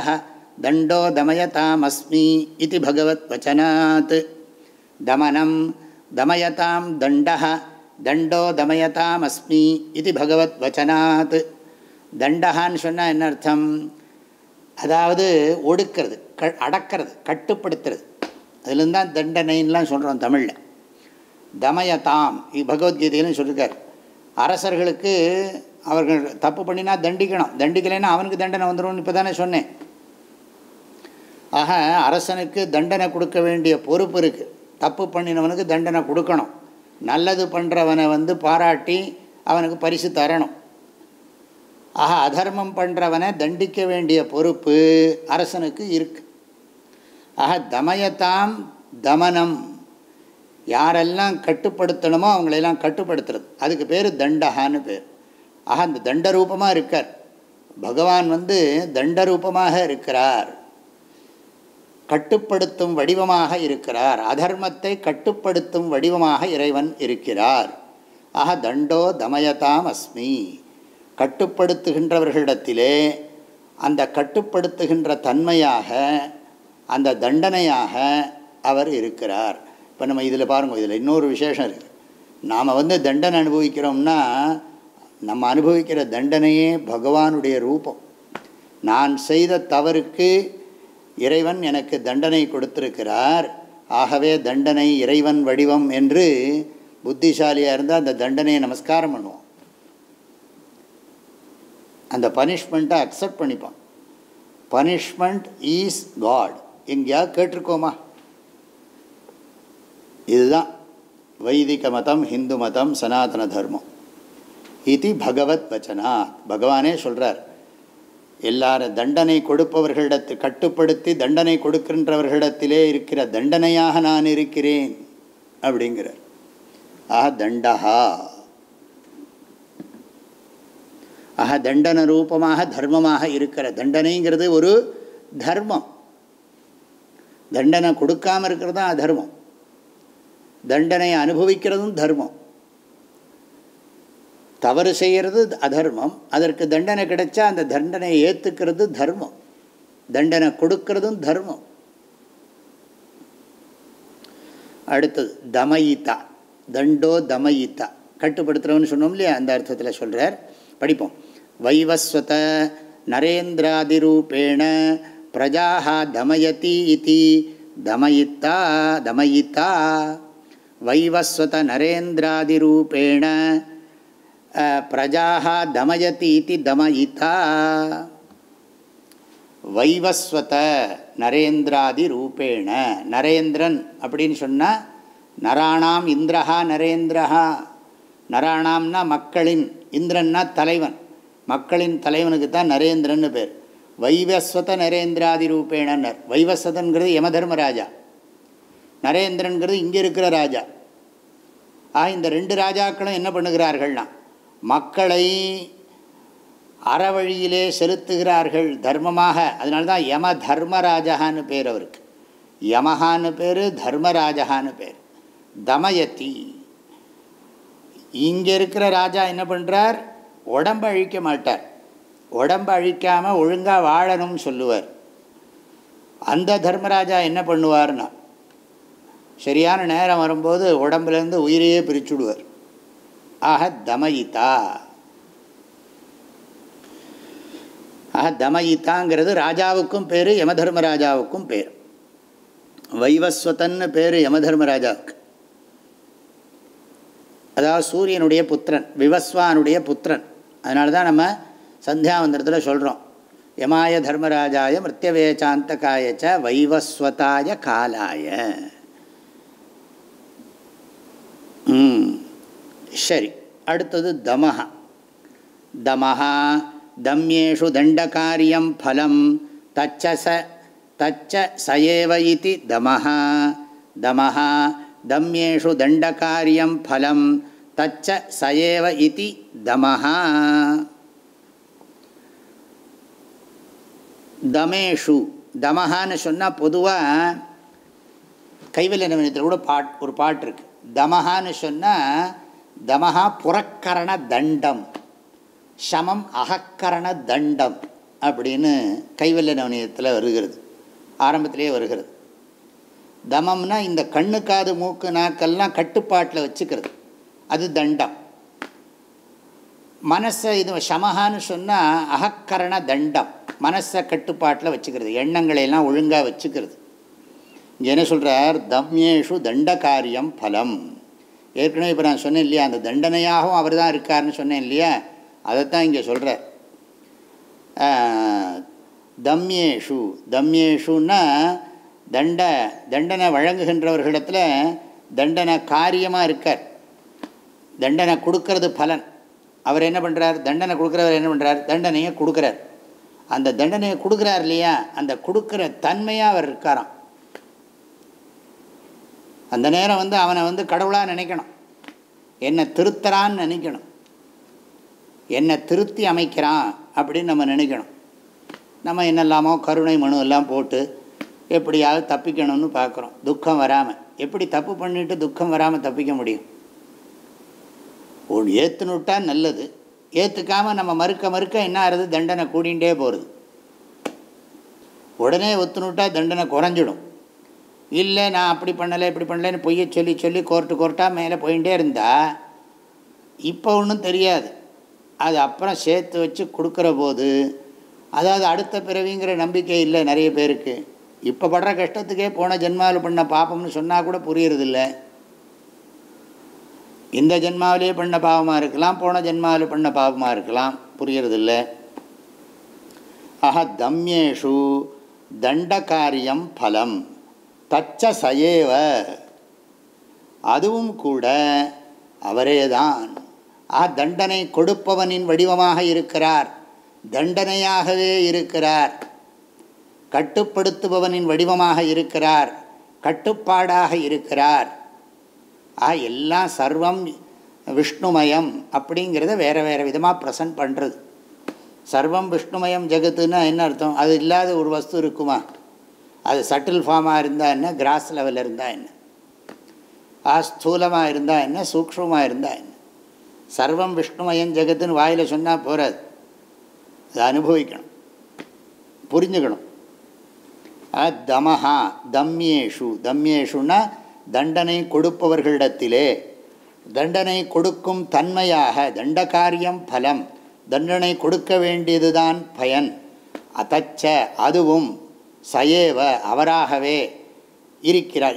தண்டோ தமயதாம் அஸ்மி இது பகவத் வச்சனாத் தமனம் தமயதாம் தண்ட தண்டோ தமயதாம் அஸ்மி இது பகவத் வச்சனாத் தண்டஹான்னு சொன்னால் என்ன அர்த்தம் அதாவது ஒடுக்கிறது க அடக்கிறது கட்டுப்படுத்துறது. அதுலேருந்து தான் தண்டனைன்னெலாம் சொல்கிறோம் தமிழில். தமயதாம் பகவத்கீதையிலும் சொல்லியிருக்கார் அரசர்களுக்கு அவர்கள் தப்பு பண்ணினா தண்டிக்கணும். தண்டிக்கலைன்னா அவனுக்கு தண்டனை வந்துடும் இப்போ தானே சொன்னேன். ஆக அரசனுக்கு தண்டனை கொடுக்க வேண்டிய பொறுப்பு இருக்குது தப்பு பண்ணினவனுக்கு தண்டனை கொடுக்கணும். நல்லது பண்ணுறவனை வந்து பாராட்டி அவனுக்கு பரிசு தரணும். ஆக அதர்மம் பண்ணுறவனை தண்டிக்க வேண்டிய பொறுப்பு அரசனுக்கு இருக்கு. ஆக தமயத்தாம் தமனம். யாரெல்லாம் கட்டுப்படுத்தணுமோ அவங்களெல்லாம் கட்டுப்படுத்துறது. அதுக்கு பேர் தண்டகான்னு பேர். ஆக அந்த தண்டரூபமாக இருக்கார். பகவான் வந்து தண்டரூபமாக இருக்கிறார். கட்டுப்படுத்தும் வடிவமாக இருக்கிறார். அதர்மத்தை கட்டுப்படுத்தும் வடிவமாக இறைவன் இருக்கிறார். ஆக தண்டோ தமயதாம் அஸ்மி. கட்டுப்படுத்துகின்றவர்களிடத்திலே அந்த கட்டுப்படுத்துகின்ற தன்மையாக அந்த தண்டனையாக அவர் இருக்கிறார். இப்போ நம்ம இதில் பாருங்கள் இதில் இன்னொரு விசேஷம் இருக்குது நாம் வந்து தண்டனை அனுபவிக்கிறோம்னா நம்ம அனுபவிக்கிற தண்டனையே பகவானுடைய ரூபம். நான் செய்த தவறுக்கு இறைவன் எனக்கு தண்டனை கொடுத்திருக்கிறார். ஆகவே தண்டனை இறைவன் வடிவம் என்று புத்திசாலியாக இருந்தால் அந்த தண்டனையை நமஸ்காரம் பண்ணுவோம். அந்த பனிஷ்மெண்ட்டை அக்செப்ட் பண்ணிப்பான் பனிஷ்மெண்ட் ஈஸ் காட் எங்கேயாவது கேட்டிருக்கோமா? இதுதான். வைதிக மதம் ஹிந்து மதம் சனாதன தர்மம். இது பகவத் வச்சனா பகவானே சொல்கிறார் எல்லாரும் தண்டனை கொடுப்பவர்களிடத்து கட்டுப்படுத்தி தண்டனை கொடுக்கின்றவர்களிடத்திலே இருக்கிற தண்டனையாக நான் இருக்கிறேன் அப்படிங்கிறார். ஆஹ தண்டஹா. ஆக தண்டன ரூபமாக தர்மமாக இருக்கிற தண்டனைங்கிறது ஒரு தர்மம். தண்டனை கொடுக்காமல் இருக்கிறது தான் அதர்மம். தண்டனை அனுபவிக்கிறதும் தர்மம். தவறு செய்கிறது அதர்மம். அதற்கு தண்டனை கிடைச்சா அந்த தண்டனையை ஏற்றுக்கிறது தர்மம். தண்டனை கொடுக்கறதும் தர்மம். அடுத்தது தமயிதா தண்டோ தமயிதா கட்டுப்படுத்துகிறவன்னு சொன்னோம் இல்லையா? அந்த அர்த்தத்தில் சொல்கிறார் படிப்போம். வைவஸ்வத நரேந்திராதிரூபேண பிரஜாக தமயதி இதி தமயித்தா தமயித்தா. வைவஸ்வத நரேந்திராதிரூபேண பிரஜாக தமயதி இது தமயிதா. வைவஸ்வத நரேந்திராதி ரூபேண. நரேந்திரன் அப்படின்னு சொன்னால் நராணாம் இந்திரஹா நரேந்திரஹா. நராணாம்னா மக்களின் இந்திரன்னா தலைவன். மக்களின் தலைவனுக்கு தான் நரேந்திரன்னு பேர். வைவஸ்வத நரேந்திராதி ரூபேணன்னர். வைவஸ்வதன்கிறது யமதர்மராஜா. நரேந்திரன்கிறது இங்கே இருக்கிற ராஜா. ஆக இந்த ரெண்டு ராஜாக்களும் என்ன பண்ணுகிறார்கள்னா மக்களை அறவழியிலே செலுத்துகிறார்கள் தர்மமாக. அதனால தான் யம தர்மராஜகான்னு பேர் அவருக்கு. யமஹான்னு பேர் தர்மராஜகான்னு பேர். தமயத்தி இங்கே இருக்கிற ராஜா என்ன பண்ணுறார் உடம்பை அழிக்க மாட்டார். உடம்பை அழிக்காமல் ஒழுங்காக வாழணும்னு சொல்லுவார். அந்த தர்மராஜா என்ன பண்ணுவார்னா சரியான நேரம் வரும்போது உடம்புலேருந்து உயிரையே பிரிச்சுடுவார். ஆக தமயிதா ஆக தமயிதாங்கிறது ராஜாவுக்கும் பேர் யமதர்மராஜாவுக்கும் பேர். வைவஸ்வதன்னு பேர் யமதர்மராஜாவுக்கு. அதாவது சூரியனுடைய புத்திரன் விவஸ்வானுடைய புத்திரன். அதனால தான் நம்ம சந்தியாவந்தரத்தில் சொல்கிறோம் யமாய தர்மராஜாய மிருத்யவேச்சாந்தகாயச்ச வைவஸ்வதாய காலாய. சரி அடுத்தது தமஹா தமஹா தம்யேஷு தண்டகாரியம் ஃபலம் தச்ச ச தச்ச சயேவ இது தமஹா தமஹா தம்யேஷு தண்டகாரியம் ஃபலம் தச்ச சயேவ இது தமஹா தமேஷு தமஹான்னு சொன்னால் பொதுவாக கைவல்ய நவீனத்தில் கூட பாட் ஒரு பாட்டு இருக்குது தமஹான்னு சொன்னால் தமஹா புறக்கரண தண்டம். சமம் அகக்கரண தண்டம் அப்படின்னு கைவல்ய நவனியத்தில் வருகிறது. ஆரம்பத்திலே வருகிறது. தமம்னா இந்த கண்ணு காது மூக்கு நாக்கெல்லாம் கட்டுப்பாட்டில் வச்சுக்கிறது. அது தண்டம். மனசை இது சமஹான்னு சொன்னால் அகக்கரண தண்டம். மனசை கட்டுப்பாட்டில் வச்சுக்கிறது. எண்ணங்களையெல்லாம் ஒழுங்காக வச்சுக்கிறது. இங்கே என்ன சொல்கிறார் தம்யேஷு தண்டகாரியம் பலம். ஏற்கனவே இப்போ நான் சொன்னேன் இல்லையா அந்த தண்டனையாகவும் அவர் தான் இருக்காருன்னு சொன்னேன் இல்லையா? அதைத்தான் இங்கே சொல்கிறார் தம்யேஷு. தம்யேஷுன்னா தண்ட தண்டனை வழங்குகின்றவர்களிடத்தில் தண்டனை காரியமாக இருக்கார். தண்டனை கொடுக்கறது பலன். அவர் என்ன பண்ணுறார் தண்டனை கொடுக்குறவர் என்ன பண்ணுறார் தண்டனையை கொடுக்குறார். அந்த தண்டனையை கொடுக்குறார் இல்லையா? அந்த கொடுக்குற தன்மையாக அவர் இருக்காராம். அந்த நேரம் வந்து அவனை வந்து கடவுளாக நினைக்கணும். என்னை திருத்தரான்னு நினைக்கணும். என்னை திருத்தி அமைக்கிறான் அப்படின்னு நம்ம நினைக்கணும். நம்ம என்னெல்லாமோ கருணை மனு எல்லாம் போட்டு எப்படியாவது தப்பிக்கணும்னு பார்க்குறோம். துக்கம் வராமல் எப்படி தப்பு பண்ணிட்டு துக்கம் வராமல் தப்பிக்க முடியும்? ஒரு ஏற்றுனுட்டா நல்லது. ஏற்றுக்காமல் நம்ம மறுக்க மறுக்க என்ன ஆகுது? தண்டனை கூடிகிட்டே போகிறது உடனே ஒத்துனுட்டா தண்டனை குறைஞ்சிடும். இல்லை நான் அப்படி பண்ணலை இப்படி பண்ணலைன்னு பொய்யை சொல்லி சொல்லி கோர்ட்டு கோர்ட்டாக மேலே போயிட்டே இருந்தால் இப்போ ஒன்றும் தெரியாது. அது அப்புறம் சேர்த்து வச்சு கொடுக்குற போது அதாவது அடுத்த பிறவிங்கிற நம்பிக்கை இல்லை நிறைய பேருக்கு. இப்போ படுற கஷ்டத்துக்கே போன ஜென்மாவில் பண்ண பாப்பம்னு சொன்னால் கூட புரியறதில்ல. இந்த ஜென்மாவிலே பண்ண பாவமாக இருக்கலாம் போன ஜென்மாவில் பண்ண பாவமாக இருக்கலாம் புரியறதில்ல. ஆஹா தம்யேஷு தண்டகாரியம் பலம். தச்ச சயேவ அதுவும் கூட அவரேதான். ஆ தண்டனை கொடுப்பவனின் வடிவமாக இருக்கிறார். தண்டனையாகவே இருக்கிறார். கட்டுப்படுத்துபவனின் வடிவமாக இருக்கிறார். கட்டுப்பாடாக இருக்கிறார். ஆ எல்லாம் சர்வம் விஷ்ணுமயம் அப்படிங்கிறத வேறு வேறு விதமாக ப்ரெசன்ட் பண்ணுறது சர்வம் விஷ்ணுமயம் ஜெகத்துன்னா என்ன அர்த்தம்? அது இல்லாத ஒரு வஸ்து இருக்குமா? அது சட்டில் ஃபார்மாக இருந்தால் என்ன? கிராஸ் லெவலில் இருந்தால் என்ன? ஆ ஸ்தூலமாக இருந்தால் என்ன? சூக்ஷமாக இருந்தால் என்ன? சர்வம் விஷ்ணுமயம் ஜெகத்துன்னு வாயில் சொன்னால் போகாது அதை அனுபவிக்கணும். புரிஞ்சுக்கணும். தமஹா தம்யேஷு. தம்யேஷுன்னா தண்டனை கொடுப்பவர்களிடத்திலே. தண்டனை கொடுக்கும் தன்மையாக தண்டகாரியம் பலம். தண்டனை கொடுக்க வேண்டியதுதான் பயன். அதச்ச அதுவும் சயேவ அவராகவே இருக்கிறார்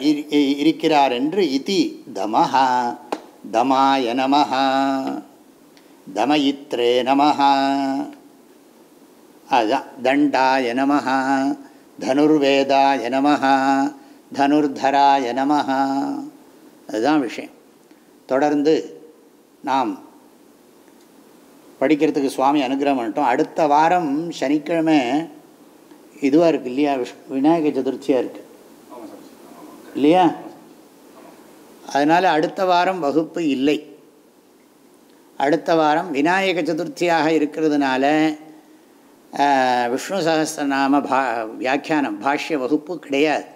இருக்கிறார் என்று இதி தமஹா. தமாய நமஹா. தமயித்ரே நமஹா. அதுதான் தண்டாய நமஹா. தனுர்வேதாய நமஹா. தனுர்தராய நமஹா. அதுதான் விஷயம். தொடர்ந்து நாம் படிக்கிறதுக்கு சுவாமி அனுகிரகம் பண்ணிட்டோம். அடுத்த வாரம் சனிக்கிழமை இதுவாக இருக்குது இல்லையா? விஷ் விநாயக சதுர்த்தியாக இருக்குது இல்லையா? அதனால் அடுத்த வாரம் வகுப்பு இல்லை. அடுத்த வாரம் விநாயக சதுர்த்தியாக இருக்கிறதுனால விஷ்ணு சகசிரநாம பா வியாக்கியானம் பாஷ்ய வகுப்பு கிடையாது.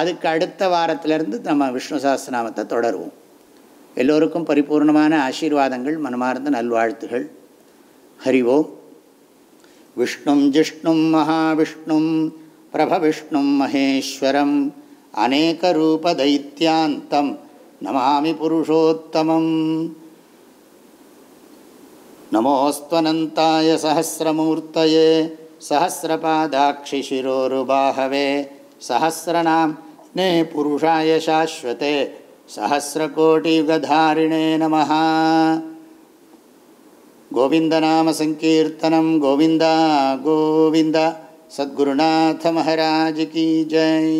அதுக்கு அடுத்த வாரத்திலேருந்து நம்ம விஷ்ணு சகசிரநாமத்தை தொடருவோம். எல்லோருக்கும் பரிபூர்ணமான ஆசீர்வாதங்கள் மனமார்ந்த நல்வாழ்த்துகள். ஹரிவோம் विष्णुं जिष्णुं महाविष्णुं प्रभविष्णुं महेश्वरम् अनेकरूपदैत्यां नमामि पुरुषोत्तमम्। नमोऽस्त्वनन्ताय सहस्रमूर्तये सहस्रपादाक्षिशिरोरुबाहवे सहस्रणां ने पुरुषाय शाश्वते सहस्रकोटियुगधारिणे नमः। गोविन्दनामसङ्कीर्तनं गोविन्द गोविन्द सद्गुरुनाथ महाराज की जय